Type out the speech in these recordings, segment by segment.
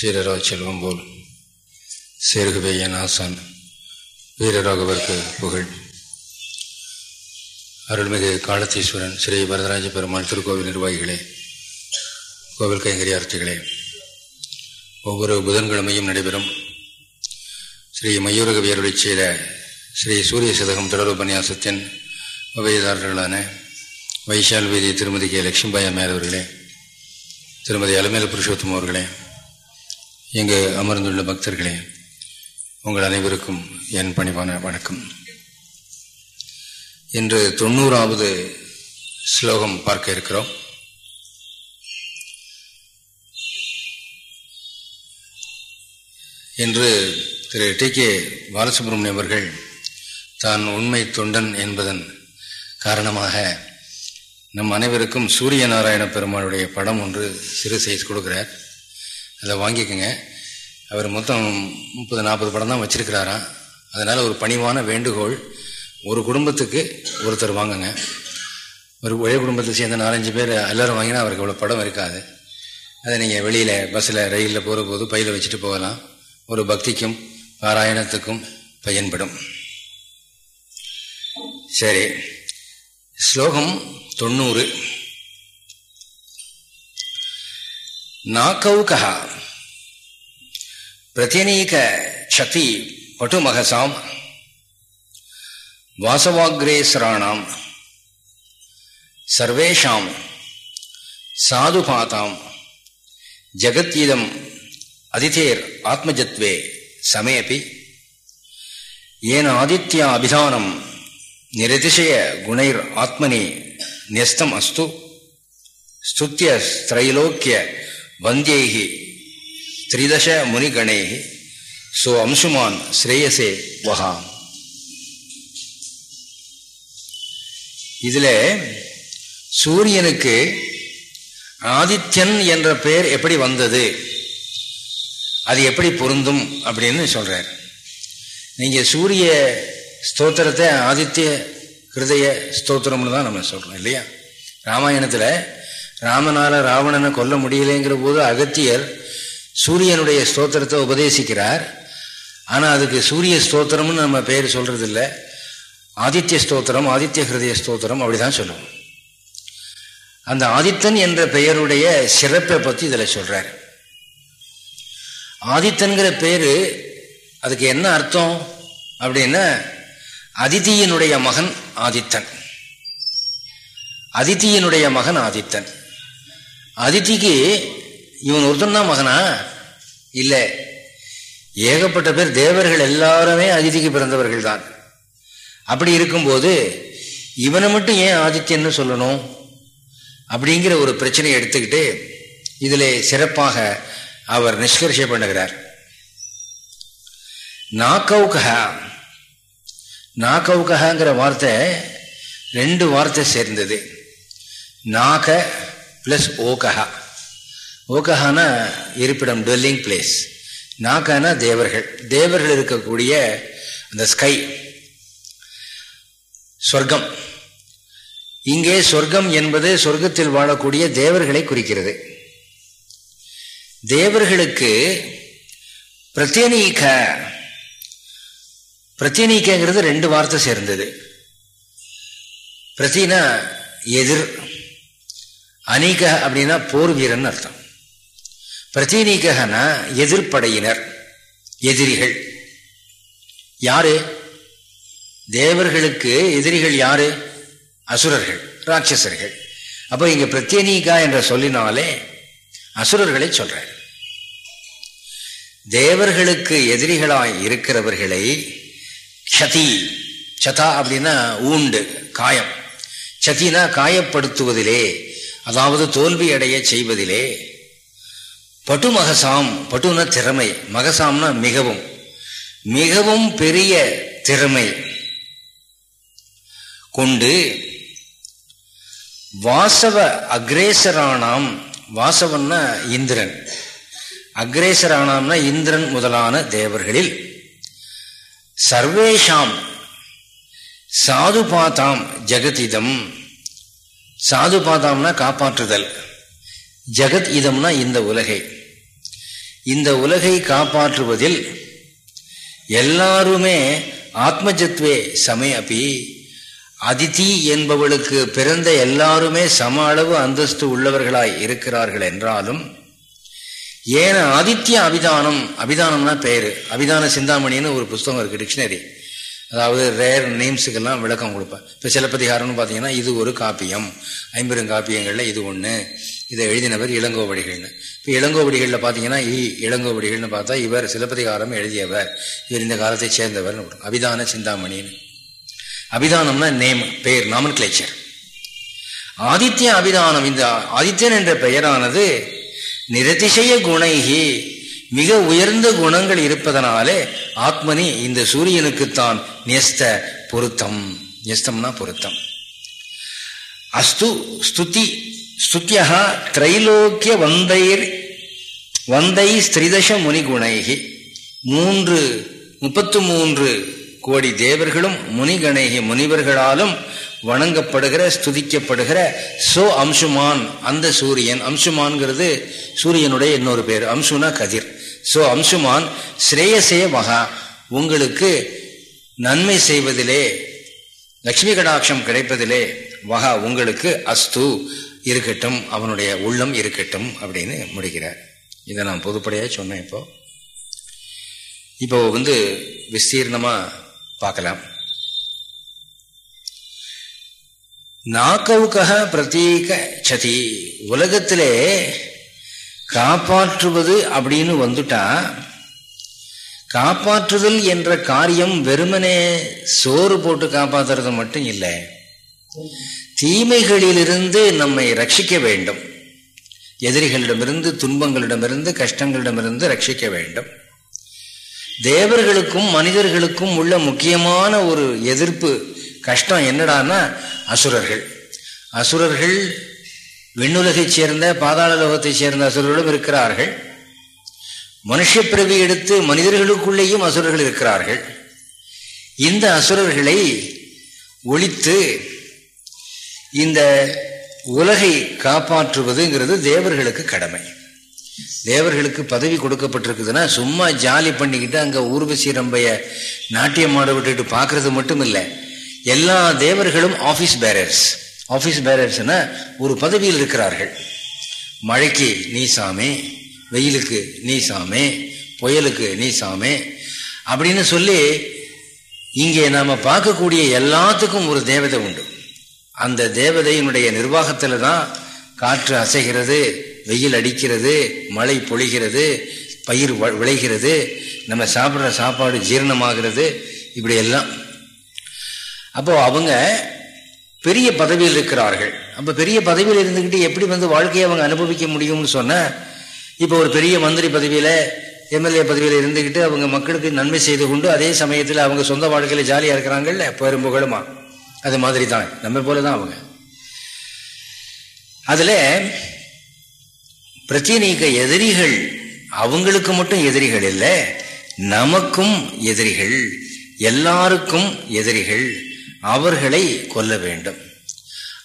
சீரரா செல்வம் போல் சேர்கவே என் ஆசான் வீரராகவர்க்கு புகழ். அருள்மிகு காலத்தீஸ்வரன் ஸ்ரீ வரதராஜ பெருமாள் திருக்கோவில் நிர்வாகிகளே கோவில் கைங்கரியார்த்திகளே ஒவ்வொரு புதன்கிழமையும் நடைபெறும் ஸ்ரீ மயூரகவியருளை செய்த ஸ்ரீ சூரிய சதகம் தொடர் உபன்யாசத்தின் உபயதாரர்களான வைஷால் வீதி திருமதி கே. லட்சுமிபாய் அம்மையார் அவர்களே திருமதி அலமேல புருஷோத்தம் அவர்களே இங்கு அமர்ந்துள்ள பக்தர்களே உங்கள் அனைவருக்கும் என் பணிவான வணக்கம். இன்று தொண்ணூறாவது ஸ்லோகம் பார்க்க இருக்கிறோம். இன்று திரு டி கே பாலசுப்ரமணியம் அவர்கள் தான் உண்மை தொண்டன் என்பதன் காரணமாக நம் அனைவருக்கும் சூரிய நாராயண பெருமாளுடைய படம் ஒன்று சிறு செய்து கொடுக்கிறார். அதை வாங்கிக்கோங்க. அவர் மொத்தம் முப்பது நாற்பது படம் தான் வச்சிருக்கிறாராம். அதனால் ஒரு பணிவான வேண்டுகோள். ஒரு குடும்பத்துக்கு ஒருத்தர் வாங்குங்க. ஒரு ஒரே குடும்பத்தை சேர்ந்த நாலஞ்சு பேர் எல்லோரும் வாங்கினா அவருக்கு இவ்வளோ படம் இருக்காது. அதை நீங்கள் வெளியில் பஸ்ஸில் ரயிலில் போகிற போது பையில் வச்சுட்டு போகலாம். ஒரு பக்திக்கும் பாராயணத்துக்கும் பயன்படும். சரி. ஸ்லோகம் தொண்ணூறு. ನಾಕೌಕಃ ಪ್ರತಿನೀಕ ಕ್ಷತಿ ಪಟುಮಹಸಾಂ ವಾಸವಾಗ್ರೇಸರಾಣಾಂ ಸರ್ವೇಷಾಂ ಸಾಧುಪಾತಾಂ ಜಗತ್ತಿದಂ ಅದಿಥೇರ್ ಆತ್ಮಜತ್ವೇ ಸಮೇಪಿ ಏನ ಆದಿತ್ಯ ಅಭಿಧಾನಂ ನಿರತಿಶಯ ಗುಣೈರ್ ಆತ್ಮನಿ ನ್ಯಸ್ತಂ ಅಸ್ತು ಸ್ತುತ್ಯ ತ್ರೈಲೋಕ್ಯ வந்தியைகி த்ரிதச முனிகணேகி சோ அம்சுமான் ஸ்ரேயசே வகாம். இதில் சூரியனுக்கு ஆதித்யன் என்ற பெயர் எப்படி வந்தது? அது எப்படி பொருந்தும் அப்படின்னு சொல்கிறார் நீங்கள் சூரிய ஸ்தோத்திரத்தை ஆதித்ய ஹிருதய ஸ்தோத்திரம்னு தான் நம்ம சொல்கிறோம் இல்லையா? ராமாயணத்தில் ராமனால ராவணனை கொல்ல முடியலைங்கிற போது அகத்தியர் சூரியனுடைய ஸ்தோத்திரத்தை உபதேசிக்கிறார். ஆனால் அதுக்கு சூரிய ஸ்தோத்திரம்னு நம்ம பேர் சொல்கிறது இல்லை ஆதித்ய ஸ்தோத்திரம் ஆதித்ய ஹிருதய ஸ்தோத்திரம் அப்படிதான் சொல்லுவோம். அந்த ஆதித்தன் என்ற பெயருடைய சிறப்பை பற்றி இதில் சொல்றார். ஆதித்தன்கிற பேர் அதுக்கு என்ன அர்த்தம் அப்படின்னா அதிதியினுடைய மகன் ஆதித்தன். அதித்தியினுடைய மகன் ஆதித்தன். அதித்திக்கு இவன் ஒருத்தன் தான் மகனா? இல்லை. ஏகப்பட்ட பேர் தேவர்கள் எல்லாருமே அதிதிக்கு பிறந்தவர்கள் தான். அப்படி இருக்கும்போது இவனை மட்டும் ஏன் ஆதித்யன்னு சொல்லணும்? அப்படிங்கிற ஒரு பிரச்சனையை எடுத்துக்கிட்டு இதில் சிறப்பாக அவர் நிஷ்கர்ஷ பண்ணுகிறார். நாக்கவுகா நாகவுகங்கிற வார்த்தை ரெண்டு வார்த்தை சேர்ந்தது. நாக பிளஸ் ஓகஹா ஓகஹானா இருப்பிடம் டுவெல்லிங் பிளேஸ் நாக்கானா தேவர்கள் தேவர்கள் இருக்கக்கூடிய அந்த ஸ்கை சொர்க்கம் இங்கே சொர்க்கம் என்பது சொர்க்கத்தில் வாழக்கூடிய தேவர்களை குறிக்கிறது. தேவர்களுக்கு பிரத்யேனீக பிரத்தினீக்கங்கிறது ரெண்டு வார்த்தை சேர்ந்தது. பிரத்தினா எதிர் அநீக அப்படின்னா போர் வீரன் அர்த்தம். பிரத்தினீகனா எதிர்ப்படையினர் எதிரிகள். யாரு? தேவர்களுக்கு எதிரிகள் யாரு? அசுரர்கள் ராட்சசர்கள். அப்போ இங்க பிரத்யனீகா என்ற சொல்லினாலே அசுரர்களை சொல்ற தேவர்களுக்கு எதிரிகளாய் இருக்கிறவர்களை சதி சதா அப்படின்னா ஊண்டு காயம். சதினா காயப்படுத்துவதிலே அதாவது தோல்வி அடைய செய்வதிலே பட்டு மகசாம் பட்டுன திறமை. மகசாம்னா மிகவும் மிகவும் பெரிய திறமை. கொண்டு வாசவ அக்ரேசரானாம் வாசவன்னா இந்திரன். அக்ரேசரானாம்னா இந்திரன் முதலான தேவர்களில். சர்வேஷாம் சாது பாத்தாம் ஜெகதிதம். சாது சாதுபாதாம்னா காப்பாற்றுதல். ஜெகத் இதம்னா இந்த உலகை. இந்த உலகை காப்பாற்றுவதில் எல்லாருமே ஆத்மஜத்வே சமயபி அதிதி என்பவளுக்கு பிறந்த எல்லாருமே சம அளவு அந்தஸ்து உள்ளவர்களாய் இருக்கிறார்கள் என்றாலும் ஏன ஆதித்ய அபிதானம் அபிதானம்னா பேரு. அபிதான சிந்தாமணின்னு ஒரு புஸ்தகம் இருக்கு டிக்ஷனரி. அதாவது ரேர் நேம்ஸுக்கெல்லாம் விளக்கம் கொடுப்பேன் இப்போ சிலப்பதிகாரம்னு பார்த்தீங்கன்னா இது ஒரு காப்பியம். ஐம்பெரும் காப்பியங்களில் இது ஒன்று இதை எழுதினவர் இளங்கோவடிகள்னு. இப்போ இளங்கோவடிகளில் பார்த்தீங்கன்னா இ இளங்கோவடிகள்னு பார்த்தா இவர் சிலப்பதிகாரம் எழுதியவர். இவர் இந்த காலத்தை சேர்ந்தவர்னு அபிதான சிந்தாமணின்னு. அபிதானம்னா நேம் பெயர் நாமன் கிளேச்சர் ஆதித்ய அபிதானம் இந்த ஆதித்யன் என்ற பெயரானது நிரதிசய குணைகி மிக உயர்ந்த குணங்கள் இருப்பதனாலே ஆத்மனி இந்த சூரியனுக்குத்தான் நியஸ்த பொருத்தம். நியஸ்தம்னா பொருத்தம். அஸ்து ஸ்துதி ஸ்துத்தியா திரைலோக்கிய வந்தைர் வந்தை ஸ்திரிதச முனிகுணைகி மூன்று முப்பத்து மூன்று கோடி தேவர்களும் முனிகணேகி முனிவர்களாலும் வணங்கப்படுகிற ஸ்துதிக்கப்படுகிற சோ அம்சுமான் அந்த சூரியன். அம்சுமான்ங்கிறது சூரியனுடைய இன்னொரு பேர். அம்சுனா கதிர். சோ அம்சுமான் ஸ்ரேயசே மகா உங்களுக்கு நன்மை செய்வதிலே லட்சுமி கடாட்சம் கிடைப்பதிலே வகா உங்களுக்கு அஸ்து இருக்கட்டும் அவனுடைய உள்ளம் இருக்கட்டும் அப்படின்னு முடிக்கிறார். இதை நான் பொதுப்படையாக சொன்னேன் இப்போ. இப்போ வந்து விஸ்தீர்ணமா பார்க்கலாம். நாக்கவுக்கக பிரதீக சதி உலகத்திலே காப்பாற்றுவது அப்படின்னு வந்துட்டா காப்பாற்றுதல் என்ற காரியம் வெறுமனே சோறு போட்டு காப்பாற்றுறது மட்டும் இல்லை. தீமைகளிலிருந்து நம்மை ரட்சிக்க வேண்டும். எதிரிகளிடமிருந்து துன்பங்களிடமிருந்து கஷ்டங்களிடமிருந்து ரட்சிக்க வேண்டும். தேவர்களுக்கும் மனிதர்களுக்கும் உள்ள முக்கியமான ஒரு எதிர்ப்பு கஷ்டம் என்னடான்னா அசுரர்கள். அசுரர்கள் விண்ணுலகைச் சேர்ந்த பாதாள லோகத்தைச் சேர்ந்த அசுரர்களும் இருக்கிறார்கள். மனுஷ பிறவி எடுத்து மனிதர்களுக்குள்ளேயும் அசுரர்கள் இருக்கிறார்கள். இந்த அசுரர்களை ஒழித்து இந்த உலகை காப்பாற்றுவதுங்கிறது தேவர்களுக்கு கடமை. தேவர்களுக்கு பதவி கொடுக்கப்பட்டிருக்குதுன்னா சும்மா ஜாலி பண்ணிக்கிட்டு அங்கே ஊர்வசி ரம்பைய நாட்டியம் ஆட விட்டுட்டு பார்க்கறது மட்டும் இல்லை எல்லா தேவர்களும் ஆஃபீஸ் பேரர்ஸ் ஆஃபீஸ் பேரர்ஸ்னா ஒரு பதவியில் இருக்கிறார்கள். மழைக்கு நீ சாமே வெயிலுக்கு நீ சாமே புயலுக்கு நீ சாமே அப்படின்னு சொல்லி இங்கே நாம் பார்க்கக்கூடிய எல்லாத்துக்கும் ஒரு தேவதை உண்டு. அந்த தேவதையினுடைய நிர்வாகத்தில் தான் காற்று அசைகிறது வெயில் அடிக்கிறது மழை பொழிகிறது பயிர் விளைகிறது நம்ம சாப்பிட்ற சாப்பாடு ஜீரணமாகிறது இப்படி எல்லாம் அவங்க பெரிய பதவியில் இருக்கிறார்கள். அப்போ பெரிய பதவியில் இருந்துக்கிட்டு எப்படி வந்து வாழ்க்கையை அவங்க அனுபவிக்க முடியும்னு சொன்ன இப்போ ஒரு பெரிய மந்திரி பதவியில் எம்எல்ஏ பதவியில் இருந்துக்கிட்டு அவங்க மக்களுக்கு நன்மை செய்து கொண்டு அதே சமயத்தில் அவங்க சொந்த வாழ்க்கையில் ஜாலியாக இருக்கிறாங்கல்ல பெரும்புகழுமா அது மாதிரி தான் நம்ம போல தான் அவங்க. அதில் பிரத்தியநீக்க எதிரிகள் அவங்களுக்கு மட்டும் எதிரிகள் இல்லை நமக்கும் எதிரிகள் எல்லாருக்கும் எதிரிகள். அவர்களை கொல்ல வேண்டும்.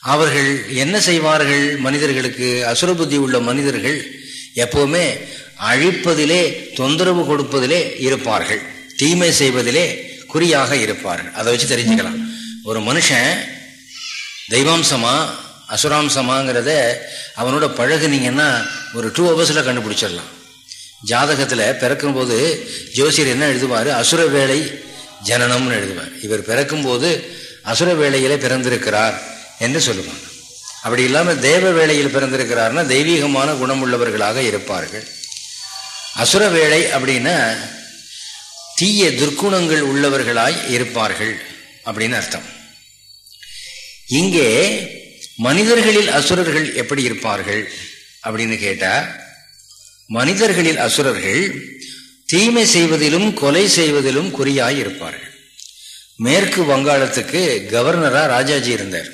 அவர்கள் என்ன செய்வார்கள்? மனிதர்களுக்கு அசுர புத்தி உள்ள மனிதர்கள் எப்பவுமே அழிப்பதிலே தொந்தரவு கொடுப்பதிலே இருப்பார்கள். தீமை செய்வதிலே குறியாக இருப்பார்கள். அதை வச்சு தெரிஞ்சுக்கலாம். ஒரு மனுஷன் தெய்வாம்சமா அசுராம்சமாங்கிறத அவனோட பழகுனீங்கன்னா ஒரு டூ ஹவர்ஸில் கண்டுபிடிச்சிடலாம். ஜாதகத்தில் பிறக்கும்போது ஜோசியர் என்ன எழுதுவார்? அசுர வேலை ஜனனம்னு எழுதுவார். இவர் பிறக்கும்போது அசுர வேளையில பிறந்திருக்கிறார் என்று சொல்லுவாங்க. அப்படி இல்லாமல் தேவ வேளையில் பிறந்திருக்கிறார்னா தெய்வீகமான குணமுள்ளவர்களாக இருப்பார்கள். அசுர வேலை அப்படின்னா தீய துர்க்குணங்கள் உள்ளவர்களாய் இருப்பார்கள் அப்படின்னு அர்த்தம். இங்கே மனிதர்களில் அசுரர்கள் எப்படி இருப்பார்கள் அப்படின்னு கேட்டால் மனிதர்களில் அசுரர்கள் தீமை செய்வதிலும் கொலை செய்வதிலும் குறியாய் இருப்பார்கள். மேற்கு வங்காளத்துக்கு கவர்னராக ராஜாஜி இருந்தார்.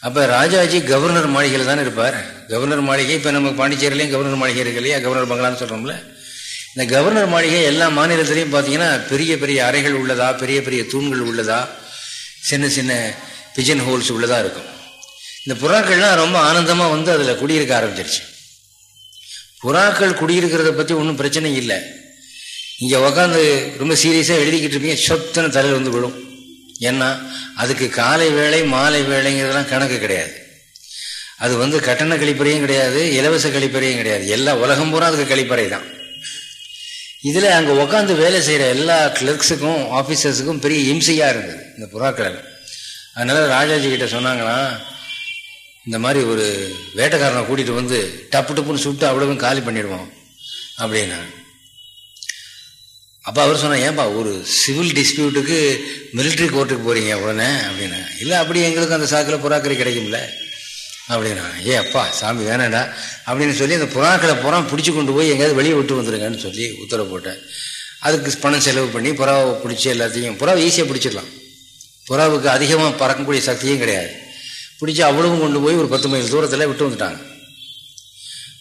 அப்போ ராஜாஜி கவர்னர் மாளிகையில் தான் இருப்பார்? கவர்னர் மாளிகை இப்போ நம்ம பாண்டிச்சேரியிலையும் கவர்னர் மாளிகை இருக்கு இல்லையா? கவர்னர் பங்களான்னு சொல்கிறோம்ல இந்த கவர்னர் மாளிகை எல்லா மாநிலத்திலையும் பார்த்தீங்கன்னா பெரிய பெரிய அறைகள் உள்ளதா பெரிய பெரிய தூண்கள் உள்ளதா சின்ன சின்ன பிஜன் ஹோல்ஸ் உள்ளதாக இருக்கும். இந்த புறாக்கள்லாம் ரொம்ப ஆனந்தமாக வந்து அதில் குடியிருக்க ஆரம்பிச்சிருச்சு. புறாக்கள் குடியிருக்கிறத பற்றி ஒன்றும் பிரச்சனை இல்லை. இங்கே உக்காந்து ரொம்ப சீரியஸாக எழுதிக்கிட்டு இருப்பீங்க சொத்தனை தலையில் வந்து விடும் ஏன்னா அதுக்கு காலை வேலை மாலை வேலைங்கிறதுலாம் கணக்கு கிடையாது. அது வந்து கட்டண கழிப்பறையும் கிடையாது இலவச கழிப்பறையும் கிடையாது. எல்லா உலகம் பூரா அதுக்கு கழிப்பறை தான். இதில் அங்கே உட்காந்து வேலை செய்கிற எல்லா கிளர்க்ஸுக்கும் ஆஃபீஸர்ஸுக்கும் பெரிய இம்சையாக இருந்தது இந்த புறாக்கள். அதனால் ராஜாஜி கிட்ட சொன்னாங்கன்னா இந்த மாதிரி ஒரு வேட்டைக்காரனை கூட்டிகிட்டு வந்து டப்பு டப்புன்னு சுட்டு அவ்வளவும் காலி பண்ணிடுவோம் அப்படின்னா அப்போ அவர் சொன்னார் ஏன்பா ஒரு சிவில் டிஸ்பியூட்டுக்கு மிலிட்ரி கோர்ட்டுக்கு போகிறீங்க உடனே? அப்படின்னா இல்லை அப்படி எங்களுக்கு அந்த சாக்கில் புறாக்கறி கிடைக்கும்ல. அப்படின்னா ஏ அப்பா சாமி வேணாடா அப்படின்னு சொல்லி அந்த புறாக்களை புறா பிடிச்சி கொண்டு போய் எங்கேயாவது வெளியே விட்டு வந்துருங்கன்னு சொல்லி உத்தரவு போட்டேன் அதுக்கு பணம் செலவு பண்ணி புறாவை பிடிச்சி எல்லாத்தையும் புறாவை ஈஸியாக பிடிச்சிடலாம். புறாவுக்கு அதிகமாக பறக்கக்கூடிய சக்தியும் கிடையாது. பிடிச்சி அவ்வளவும் கொண்டு போய் ஒரு பத்து மைல் தூரத்தில் விட்டு வந்துட்டாங்க.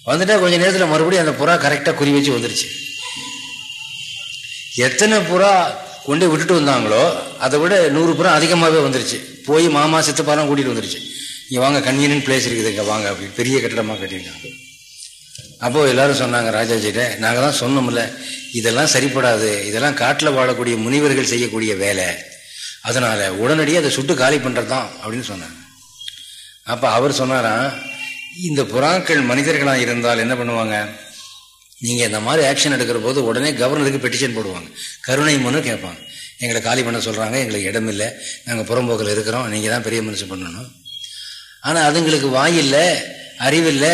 வந்துட்டால் கொஞ்சம் நேரத்தில் மறுபடியும் அந்த புறா கரெக்டாக குறி வச்சு வந்துருச்சு. எத்தனை புறா கொண்டு விட்டுட்டு வந்தாங்களோ அதை விட நூறு புறா அதிகமாகவே வந்துருச்சு. போய் மாமா சித்தப்பாலாம் கூட்டிகிட்டு வந்துருச்சு. இங்கே வாங்க கன்வீனியன்ட் பிளேஸ் இருக்குது இங்கே வாங்க அப்படி பெரிய கட்டிடமாக கட்டியிருக்காங்க. அப்போது எல்லாரும் சொன்னாங்க ராஜாஜிகிட்ட நாங்கள் தான் சொன்னோம்ல இதெல்லாம் சரிப்படாது. இதெல்லாம் காட்டில் வாழக்கூடிய முனிவர்கள் செய்யக்கூடிய வேலை. அதனால் உடனடியாக அதை சுட்டு காலி பண்ணுறது தான் அப்படின்னு சொன்னாங்க. அப்போ அவர் சொன்னாராம் இந்த புறாக்கள் மனிதர்களாக இருந்தால் என்ன பண்ணுவாங்க? நீங்கள் இந்த மாதிரி ஆக்ஷன் எடுக்கிற போது உடனே கவர்னருக்கு பெட்டிஷன் போடுவாங்க. கருணை மனு கேட்பாங்க. எங்களை காலி பண்ண சொல்கிறாங்க எங்களுக்கு இடம் இல்லை. நாங்கள் புறம்போக்கில் இருக்கிறோம். நீங்கள் தான் பெரிய மனுஷன் பண்ணணும். ஆனால் அதுங்களுக்கு வாய் இல்லை அறிவில்லை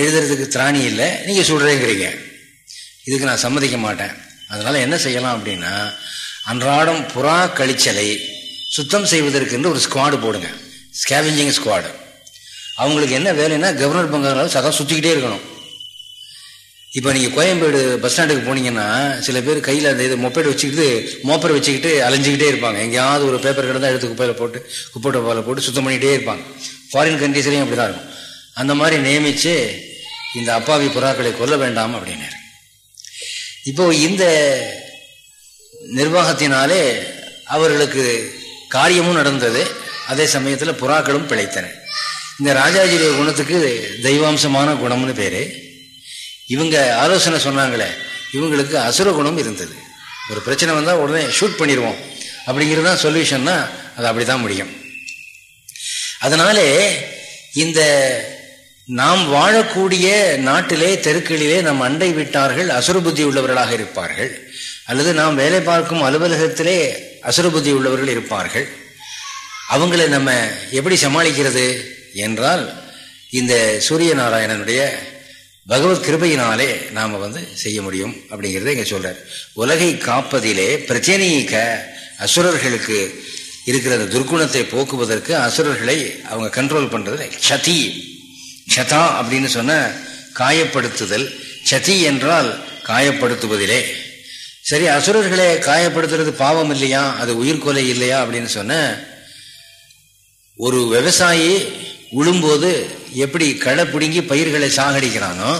எழுதுறதுக்கு திராணி இல்லை நீங்கள் சொல்கிறேங்கிறீங்க இதுக்கு நான் சம்மதிக்க மாட்டேன். அதனால் என்ன செய்யலாம் அப்படின்னா அன்றாடம் புறா கழிச்சலை சுத்தம் செய்வதற்குன்னு ஒரு ஸ்குவாடு போடுங்க. ஸ்கேவிஞ்சிங் ஸ்குவாடு அவங்களுக்கு என்ன வேலைன்னா கவர்னர் பங்காளர் சதம் சுற்றிக்கிட்டே இருக்கணும். இப்போ நீங்கள் கோயம்பேடு பஸ் ஸ்டாண்டுக்கு போனீங்கன்னா சில பேர் கையில் அந்த இது மொப்பைடு வச்சுக்கிட்டு மோப்பரை வச்சுக்கிட்டு அலைஞ்சிக்கிட்டே இருப்பாங்க. எங்கேயாவது ஒரு பேப்பர் கிடந்தால் எடுத்து குப்பையில் போட்டு குப்பை டப்பாவில் போட்டு சுத்தம் பண்ணிகிட்டே இருப்பாங்க. ஃபாரின் கண்ட்ரீஸ்லையும் அப்படி தான் இருக்கும். அந்த மாதிரி நியமித்து இந்த அப்பாவி புறாக்களை கொல்ல வேண்டாம் அப்படின்னாரு. இப்போ இந்த நிர்வாகத்தினாலே அவர்களுக்கு காரியமும் நடந்தது. அதே சமயத்தில் புறாக்களும் பிழைத்தன. இந்த ராஜாஜியுடைய குணத்துக்கு தெய்வாம்சமான குணம்னு பேர். இவங்க ஆலோசனை சொன்னாங்களே இவங்களுக்கு அசுர குணம் இருந்தது. ஒரு பிரச்சனை வந்தால் உடனே ஷூட் பண்ணிடுவோம். அப்படிங்கிறது தான் சொல்யூஷன்னா அது அப்படி தான் முடியும். அதனாலே இந்த நாம் வாழக்கூடிய நாட்டிலே தெருக்களிலே நம் அண்டை விட்டார்கள் அசுரபுத்தி உள்ளவர்களாக இருப்பார்கள். அல்லது நாம் வேலை பார்க்கும் அலுவலகத்திலே அசுரபுத்தி உள்ளவர்கள் இருப்பார்கள். அவங்களை நம்ம எப்படி சமாளிக்கிறது? என்றால் இந்த சூரிய நாராயணனுடைய பகவத் கிருபையினாலே நாம் வந்து செய்ய முடியும் அப்படிங்கிறத இங்கே சொல்கிறார் உலகை காப்பதிலே பிரச்சனைக்க அசுரர்களுக்கு இருக்கிற அந்த துர்க்குணத்தை போக்குவதற்கு அசுரர்களை அவங்க கண்ட்ரோல் பண்ணுறது சதி சதா அப்படின்னு சொன்ன காயப்படுத்துதல் சதி என்றால் காயப்படுத்துவதிலே. சரி அசுரர்களை காயப்படுத்துறது பாவம் இல்லையா? அது உயிர்கொலை இல்லையா? அப்படின்னு சொன்ன ஒரு விவசாயி உழும்போது எப்படி களை பிடுங்கி பயிர்களை சாகடிக்கிறானோ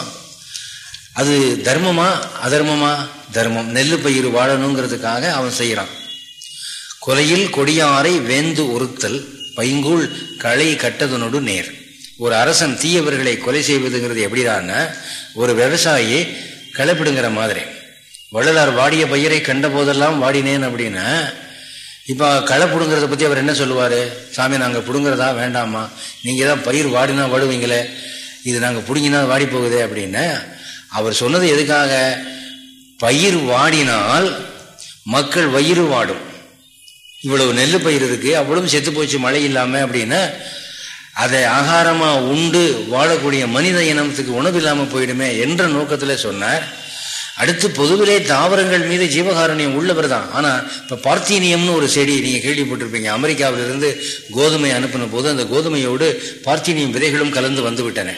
அது தர்மமா அதர்மமா? தர்மம். நெல்லு பயிர் வாழணுங்கிறதுக்காக அவன் செய்கிறான். கொலையில் கொடியாரை வேந்து ஒருத்தல் பைங்கூழ் களை கட்டதனோடு நேர். ஒரு அரசன் தீயவர்களை கொலை செய்வதுங்கிறது எப்படிதான்னா ஒரு விவசாயி களை மாதிரி. வள்ளலார் வாடிய பயிரை கண்ட போதெல்லாம் வாடினேன் அப்படின்னா இப்போ களை பிடுங்கிறத பற்றி அவர் என்ன சொல்லுவார்? சாமி நாங்கள் பிடுங்கிறதா வேண்டாமா நீங்கள் தான் பயிர் வாடினா வாடுவீங்களே. இது நாங்கள் பிடுங்கினா வாடி போகுதே அப்படின்னு அவர் சொன்னது எதுக்காக? பயிர் வாடினால் மக்கள் வயிறு வாடும். இவ்வளவு நெல் பயிர் இருக்குது அவ்வளவு செத்து போச்சு மழை இல்லாமல் அப்படின்னு அதை ஆகாரமாக உண்டு வாழக்கூடிய மனித இனத்துக்கு உணவு இல்லாமல் போயிடுமே என்ற நோக்கத்தில் சொன்னார். அடுத்து பொதுவிலே தாவரங்கள் மீது ஜீவகாரண்யம் உள்ளவர் தான் ஆனால் இப்போ பார்த்தீனியம்னு ஒரு செடி நீங்கள் கேள்விப்பட்டிருப்பீங்க. அமெரிக்காவிலிருந்து கோதுமை அனுப்பின போது அந்த கோதுமையோடு பார்த்தீனியம் விதைகளும் கலந்து வந்து விட்டன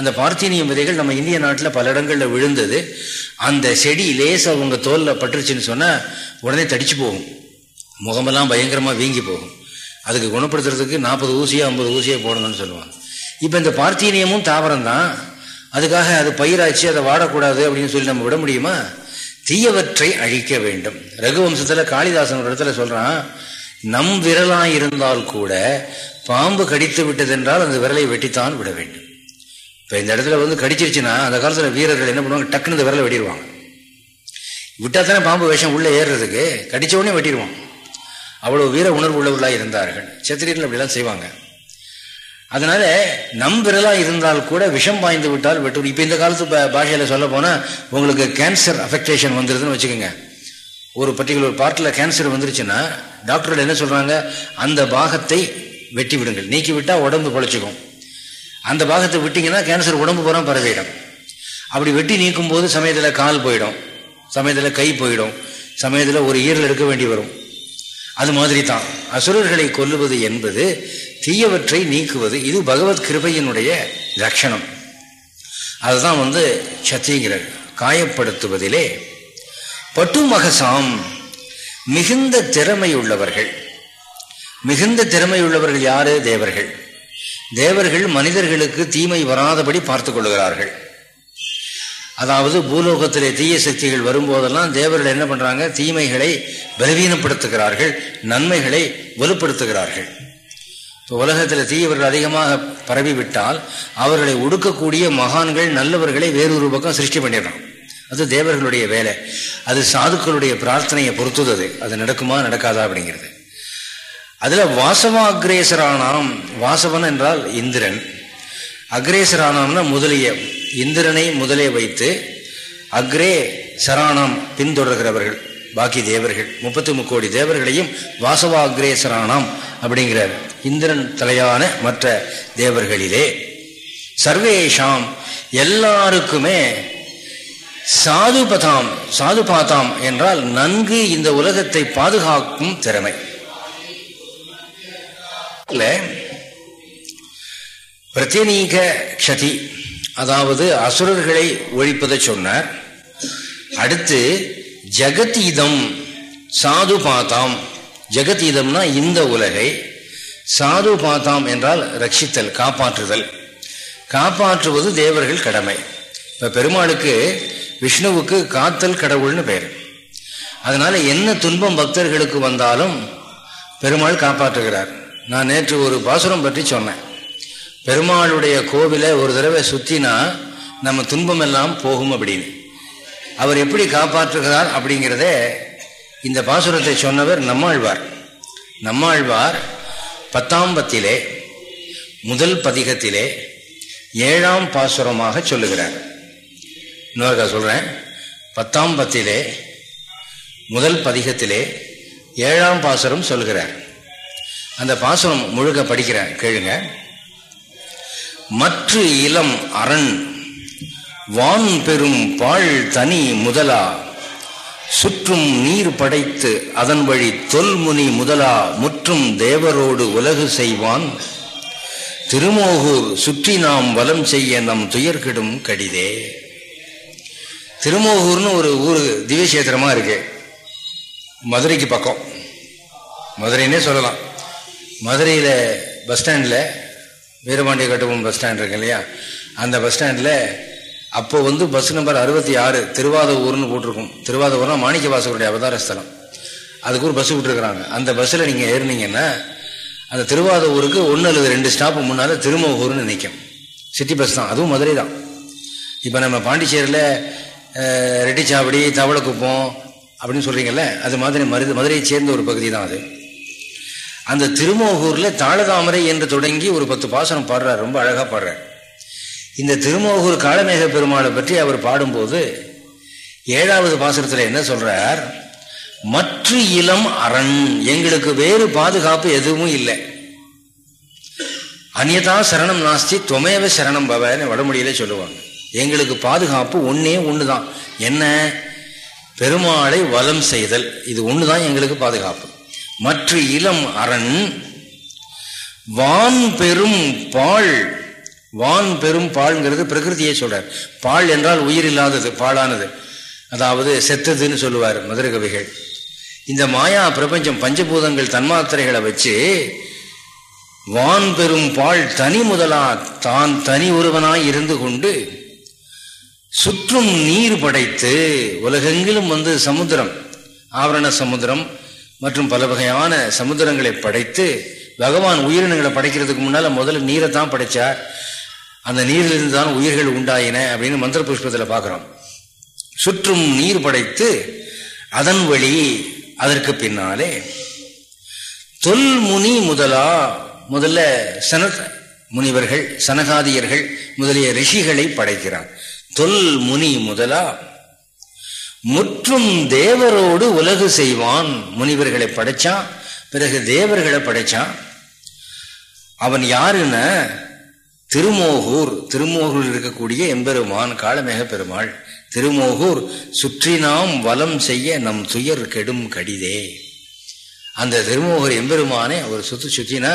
அந்த பார்த்தீனியம் விதைகள் நம்ம இந்திய நாட்டில் பல இடங்களில் விழுந்தது. அந்த செடி லேசாக உங்கள் தோலில் பட்டுருச்சுன்னு சொன்னால் உடனே தடிச்சு போகும். முகமெல்லாம் பயங்கரமாக வீங்கி போகும். அதுக்கு குணப்படுத்துறதுக்கு நாற்பது ஊசியோ ஐம்பது ஊசியோ போடணும்னு சொல்லுவாங்க. இப்போ இந்த பார்த்தீனியமும் தாவரம் தான் அதுக்காக அது பயிராச்சு அதை வாடக்கூடாது அப்படின்னு சொல்லி நம்ம விட முடியுமா? தீயவற்றை அழிக்க வேண்டும். ரகுவம்சத்தில் காளிதாசன் ஒரு இடத்துல சொல்கிறான் நம் விரலாக இருந்தால் கூட பாம்பு கடித்து விட்டதென்றால் அந்த விரலை வெட்டித்தான் விட வேண்டும். இப்போ இந்த இடத்துல வந்து கடிச்சிருச்சுன்னா அந்த காலத்தில் வீரர்கள் என்ன பண்ணுவாங்க? டக்குனு இந்த விரலை வெட்டிடுவாங்க. விட்டால் தானே பாம்பு விஷம் உள்ளே ஏறுறதுக்கு? கடித்த உடனே வெட்டிடுவான் அவ்வளோ வீர உணர்வு உள்ளவர்களாக இருந்தார்கள். சத்திரியர்கள் அப்படிலாம் செய்வாங்க. அதனால நம் விரலா இருந்தால் கூட விஷம் பாய்ந்து விட்டால் வெட்டு இப்போ இந்த காலத்து பாஷையில் சொல்ல போனால் உங்களுக்கு கேன்சர் அஃபெக்டேஷன் வந்துருதுன்னு வச்சுக்கோங்க. ஒரு பர்டிகுலர் பார்ட்டில் கேன்சர் வந்துருச்சுன்னா டாக்டர்கள் என்ன சொல்கிறாங்க அந்த பாகத்தை வெட்டி விடுங்கள். நீக்கி விட்டால் உடம்பு பொழைச்சிக்கும். அந்த பாகத்தை விட்டிங்கன்னா கேன்சர் உடம்பு பூரா பரவிடும். அப்படி வெட்டி நீக்கும் போது சமயத்தில் கால் போயிடும். சமயத்தில் கை போயிடும். சமயத்தில் ஒரு ஈரல் எடுக்க வேண்டி வரும். அது மாதிரி தான் அசுரர்களை கொல்லுவது என்பது தீயவற்றை நீக்குவது இது பகவத் கிருபையினுடைய லட்சணம். அதுதான் வந்து சத்திங்கிறார் காயப்படுத்துவதிலே பட்டுமகசாம் மிகுந்த திறமை உள்ளவர்கள் மிகுந்த திறமை உள்ளவர்கள் யாரு? தேவர்கள். தேவர்கள் மனிதர்களுக்கு தீமை வராதபடி பார்த்து கொள்கிறார்கள். அதாவது பூலோகத்திலே தீய சக்திகள் வரும்போதெல்லாம் தேவர்கள் என்ன பண்றாங்க? தீமைகளை பலவீனப்படுத்துகிறார்கள் நன்மைகளை வலுப்படுத்துகிறார்கள். உலகத்தில் தீயவர்கள் அதிகமாக பரவிவிட்டால் அவர்களை ஒடுக்கக்கூடிய மகான்கள் நல்லவர்களை வேறொரு பக்கம் சிருஷ்டி பண்ணிடுறான் அது தேவர்களுடைய வேலை. அது சாதுக்களுடைய பிரார்த்தனையை பொறுத்தது அது நடக்குமா நடக்காதா அப்படிங்கிறது. அதில் வாசவா அக்ரேசரானாம். வாசவன் என்றால் இந்திரன். அக்ரேசரானாம்னா முதலிய. இந்திரனை முதலே வைத்து அக்ரே சராணம் பின்தொடர்கிறவர்கள். பாக்கி தேவர்கள் முப்பத்தி முக்கோடி தேவர்களையும் வாசவாகிரேசரானாம் அப்படிங்கிறார். இந்திரன் தலையான மற்ற தேவர்களிலே. சர்வேஷாம் எல்லாருக்குமே சாது பதாம் சாதுபதாம் சாதுபாதாம் என்றால் நன்கு இந்த உலகத்தை பாதுகாக்கும் திறமை. பிரத்யநீக கஷதி அதாவது அசுரர்களை ஒழிப்பதை சொன்னார். அடுத்து ஜகதீதம் சாது பாத்தாம் ஜெகதீதம்னா இந்த உலகை. சாது பாத்தாம் என்றால் ரட்சித்தல் காப்பாற்றுதல். காப்பாற்றுவது தேவர்கள் கடமை. இப்போ பெருமாளுக்கு விஷ்ணுவுக்கு காத்தல் கடவுள்னு பேர். அதனால என்ன துன்பம் பக்தர்களுக்கு வந்தாலும் பெருமாள் காப்பாற்றுகிறார். நான் நேற்று ஒரு பாசுரம் பற்றி சொன்னேன். பெருமாளுடைய கோவிலை ஒரு தடவை சுற்றினா நம்ம துன்பம் எல்லாம் போகும் அப்படின்னு. அவர் எப்படி காப்பாற்றுகிறார் அப்படிங்கிறத இந்த பாசுரத்தை சொன்னவர் நம்மாழ்வார். நம்மாழ்வார் பத்தாம் பத்திலே முதல் பதிகத்திலே ஏழாம் பாசுரமாக சொல்லுகிறார். இன்னொருக்கா சொல்கிறேன் பத்தாம் பத்திலே முதல் பதிகத்திலே ஏழாம் பாசுரம் சொல்கிறார் அந்த பாசுரம் முழுக்க படிக்கிறேன் கேளுங்க. மற்ற இளம் அரண் வான் பெரும் பாழ் தனி முதலா. சுற்றும் நீர் படைத்து அதன் வழி தொல்முனி முதலா முற்றும் தேவரோடு உலகு செய்வான். திருமோகூர் சுற்றி நாம் வலம் செய்ய நம் துயர்கிடும் கடிதே. திருமோகூர்னு ஒரு ஊர் திவ்யசேத்திரமா இருக்கு. மதுரைக்கு பக்கம். மதுரைன்னே சொல்லலாம். மதுரையில் பஸ் ஸ்டாண்டில் வீரபாண்டிய கட்டபொம்மன் பஸ் ஸ்டாண்ட் இருக்கு இல்லையா? அந்த பஸ் ஸ்டாண்டில் அப்போ வந்து பஸ் நம்பர் அறுபத்தி ஆறு திருவாத ஊர்னு போட்டிருக்கும். திருவாத ஊர்னா மாணிக்க வாசகருடைய அவதார ஸ்தலம் அதுக்கு ஒரு பஸ் விட்டுருக்குறாங்க. அந்த பஸ்ஸில் நீங்கள் ஏறினீங்கன்னா அந்த திருவாத ஊருக்கு ஒன்று அல்லது ரெண்டு ஸ்டாப்பு முன்னால் திருமூகூர்னு நிற்கும் சிட்டி பஸ் தான். அதுவும் மதுரை தான். இப்போ நம்ம பாண்டிச்சேரியில் ரெட்டிச்சாவடி தவளக்குப்பம் அப்படின்னு சொல்கிறீங்கல்ல அது மாதிரி மருது மதுரையை சேர்ந்த ஒரு பகுதி தான் அது. அந்த திருமோகூரில் தாளதாமரை என்று தொடங்கி ஒரு பத்து பாசனம் பாடுறார். ரொம்ப அழகாக பாடுறார். இந்த திருமோகூர் காலமேக பெருமாளை பற்றி அவர் பாடும்போது ஏழாவது பாசனத்தில் என்ன சொல்றார்? மற்ற இளம் அரண் எங்களுக்கு வேறு பாதுகாப்பு எதுவும் இல்லை. அந்நியதா சரணம் நாஸ்தி துமேவ சரணம் பவன்னு வடமொழியில சொல்லுவாங்க. எங்களுக்கு பாதுகாப்பு ஒன்னே ஒண்ணுதான். என்ன? பெருமாளை வலம் செய்தல். இது ஒண்ணுதான் எங்களுக்கு பாதுகாப்பு. மற்ற இளம் அரண் வான் பெரும் பால் வான் பெரும் பால்ங்கிறது பிரகிருதியை சொல்றார். பால் என்றால் உயிர் இல்லாதது பாலானது. அதாவது செத்ததுன்னு சொல்லுவார் மதுர கவிகள். இந்த மாயா பிரபஞ்சம் பஞ்சபூதங்கள் தன்மாத்திரைகளை வச்சு வான் பெரும் பால் தனி முதலா தான் தனி ஒருவனாய் இருந்து கொண்டு சுற்றும் நீர் படைத்து உலகெங்கிலும் வந்து சமுத்திரம் ஆவரண சமுத்திரம் மற்றும் பல வகையான சமுத்திரங்களை படைத்து பகவான் உயிரினங்களை படைக்கிறதுக்கு முன்னால முதல்ல நீரை தான் படைச்சார். அந்த நீரிலிருந்து தான் உயிர்கள் உண்டாயின அப்படின்னு மந்திர புஷ்பத்தில் பார்க்குறோம் சுற்றும் நீர் படைத்து அதன் வழி அதற்கு பின்னாலே தொல்முனி முதலா முதல்ல சன முனிவர்கள் சனகாதியர்கள் முதலிய ரிஷிகளை படைக்கிறான் தொல் முனி முதலா முற்றும் தேவரோடு உலகு செய்வான் முனிவர்களை படைச்சான் பிறகு தேவர்களை படைச்சான். அவன் யாருன்னா திருமோகூர் திருமோகூர் இருக்கக்கூடிய எம்பெருமான் காலமேக பெருமாள் திருமோகூர் சுற்றி நாம் வலம் செய்ய நம் துயர் கெடும் கடிதே. அந்த திருமோகூர் எம்பெருமானே அவர் சுத்து சுற்றினா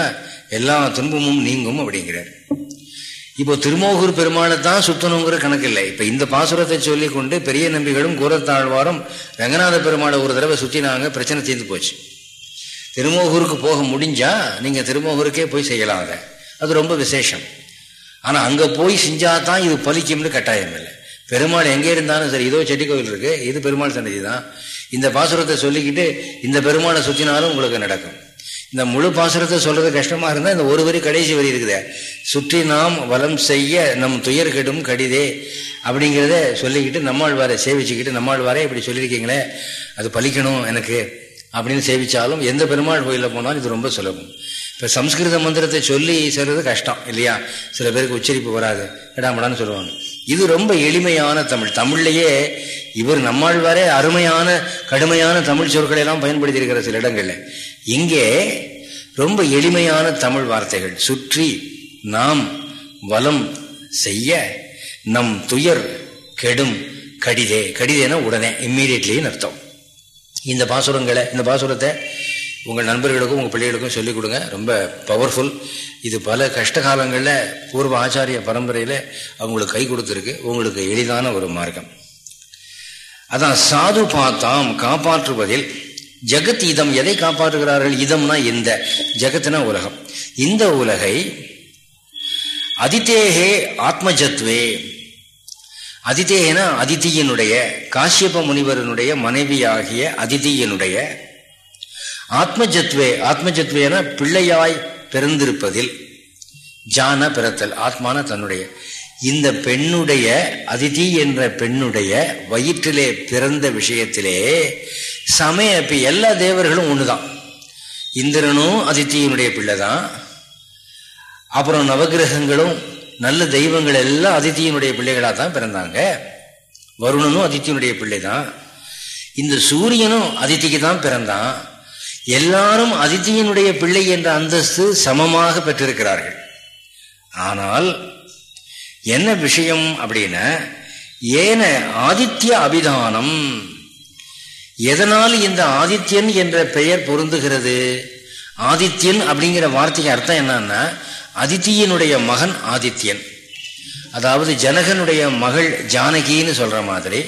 எல்லா துன்பமும் நீங்கும் அப்படிங்கிறார். இப்போ திருமோகூர் பெருமாளை தான் சுத்தணுங்கிற கணக்கு இல்லை. இப்போ இந்த பாசுரத்தை சொல்லி கொண்டு பெரிய நம்பிகளும் கூரத்தாழ்வாரும் ரங்கநாத பெருமாளை ஒரு தடவை சுற்றினாங்க பிரச்சனை தீர்ந்து போச்சு. திருமோகூருக்கு போக முடிஞ்சா நீங்கள் திருமோகூருக்கே போய் செய்யலாம் அதை. அது ரொம்ப விசேஷம். ஆனால் அங்கே போய் செஞ்சாதான் இது பலிக்கும்னு கட்டாயம் இல்லை. பெருமாள் எங்கே இருந்தாலும் சரி இதோ செட்டி கோவில் இருக்கு இது பெருமாள் சன்னதி தான் இந்த பாசுரத்தை சொல்லிக்கிட்டு இந்த பெருமாளை சுற்றினாலும் உங்களுக்கு நடக்கும். இந்த முழு பாசுரத்தை சொல்றது கஷ்டமா இருந்தால் இந்த ஒரு வரி கடைசி வரி இருக்குதே. சுற்றி நாம் வலம் செய்ய நம் துயர் கெடும் கடிதே அப்படிங்கிறத சொல்லிக்கிட்டு நம்மாழ்வாரை சேவிச்சுக்கிட்டு நம்மாழ்வாரே இப்படி சொல்லியிருக்கீங்களே அது பலிக்கணும் எனக்கு அப்படின்னு சேவிச்சாலும் எந்த பெருமாள் கோயிலில் போனாலும் இது ரொம்ப சுலபம். இப்போ சம்ஸ்கிருத மந்திரத்தை சொல்லி சொல்றது கஷ்டம் இல்லையா? சில பேருக்கு உச்சரிப்பு வராது. இடாமடான்னு சொல்லுவாங்க. இது ரொம்ப எளிமையான தமிழ். தமிழ்லையே இவர் நம்மாழ்வாரே அருமையான கடுமையான தமிழ் சொற்களை எல்லாம் பயன்படுத்தி இருக்கிற சில இடங்கள்ல. இங்கே ரொம்ப எளிமையான தமிழ் வார்த்தைகள். சுற்றி நாம் வலம் செய்ய நம் துயர் கெடும் கடிதே. கடிதேனா உடனே இம்மீடியட்லின்னு அர்த்தம். இந்த பாசுரங்களை இந்த பாசுரத்தை உங்கள் நண்பர்களுக்கும் உங்கள் பிள்ளைகளுக்கும் சொல்லிக் கொடுங்க. ரொம்ப பவர்ஃபுல் இது பல கஷ்ட காலங்களில் பூர்வ ஆச்சாரிய பரம்பரையில் அவங்களுக்கு கை கொடுத்துருக்கு. உங்களுக்கு எளிதான ஒரு மார்க்கம். அதான் சாது பார்த்தாம் காப்பாற்றுவதில். ஜெகத் இதம் எதை காப்பாற்றுகிறார்கள்? இதம்னா இந்த. ஜெகத்னா உலகம். இந்த உலகை அதிதேகே ஆத்மஜத்வே. அதிதேகனா அதிதியினுடைய காசியப்ப முனிவரனுடைய மனைவியாகிய அதிதியினுடைய ஆத்மஜத்வே ஆத்மஜத்வேன பிள்ளையாய் பிறந்திருப்பதில் ஜான பிறத்தல் ஆத்மான தன்னுடைய. இந்த பெண்ணுடைய அதிதி என்ற பெண்ணுடைய வயிற்றிலே பிறந்த விஷயத்திலே சமய இப்ப எல்லா தேவர்களும் ஒண்ணுதான். இந்திரனும் அதித்தியினுடைய பிள்ளை தான் அப்புறம் நவகிரகங்களும் நல்ல தெய்வங்கள் எல்லாம் அதித்தியினுடைய பிள்ளைகளாக தான் பிறந்தாங்க. வருணனும் அதித்தியினுடைய பிள்ளை தான் இந்த சூரியனும் அதித்திக்கு தான் பிறந்தான். எல்லாரும் அதித்தியனுடைய பிள்ளை என்ற அந்தஸ்து சமமாக பெற்றிருக்கிறார்கள். ஆனால் என்ன விஷயம் அப்படின்னா ஏன ஆதித்ய அபிதானம் எதனால் இந்த ஆதித்யன் என்ற பெயர் பொருந்துகிறது? ஆதித்யன் அப்படிங்கிற வார்த்தைக்கு அர்த்தம் என்னன்னா அதித்தியனுடைய மகன் ஆதித்யன். அதாவது ஜனகனுடைய மகள் ஜானகின்னு சொல்ற மாதிரி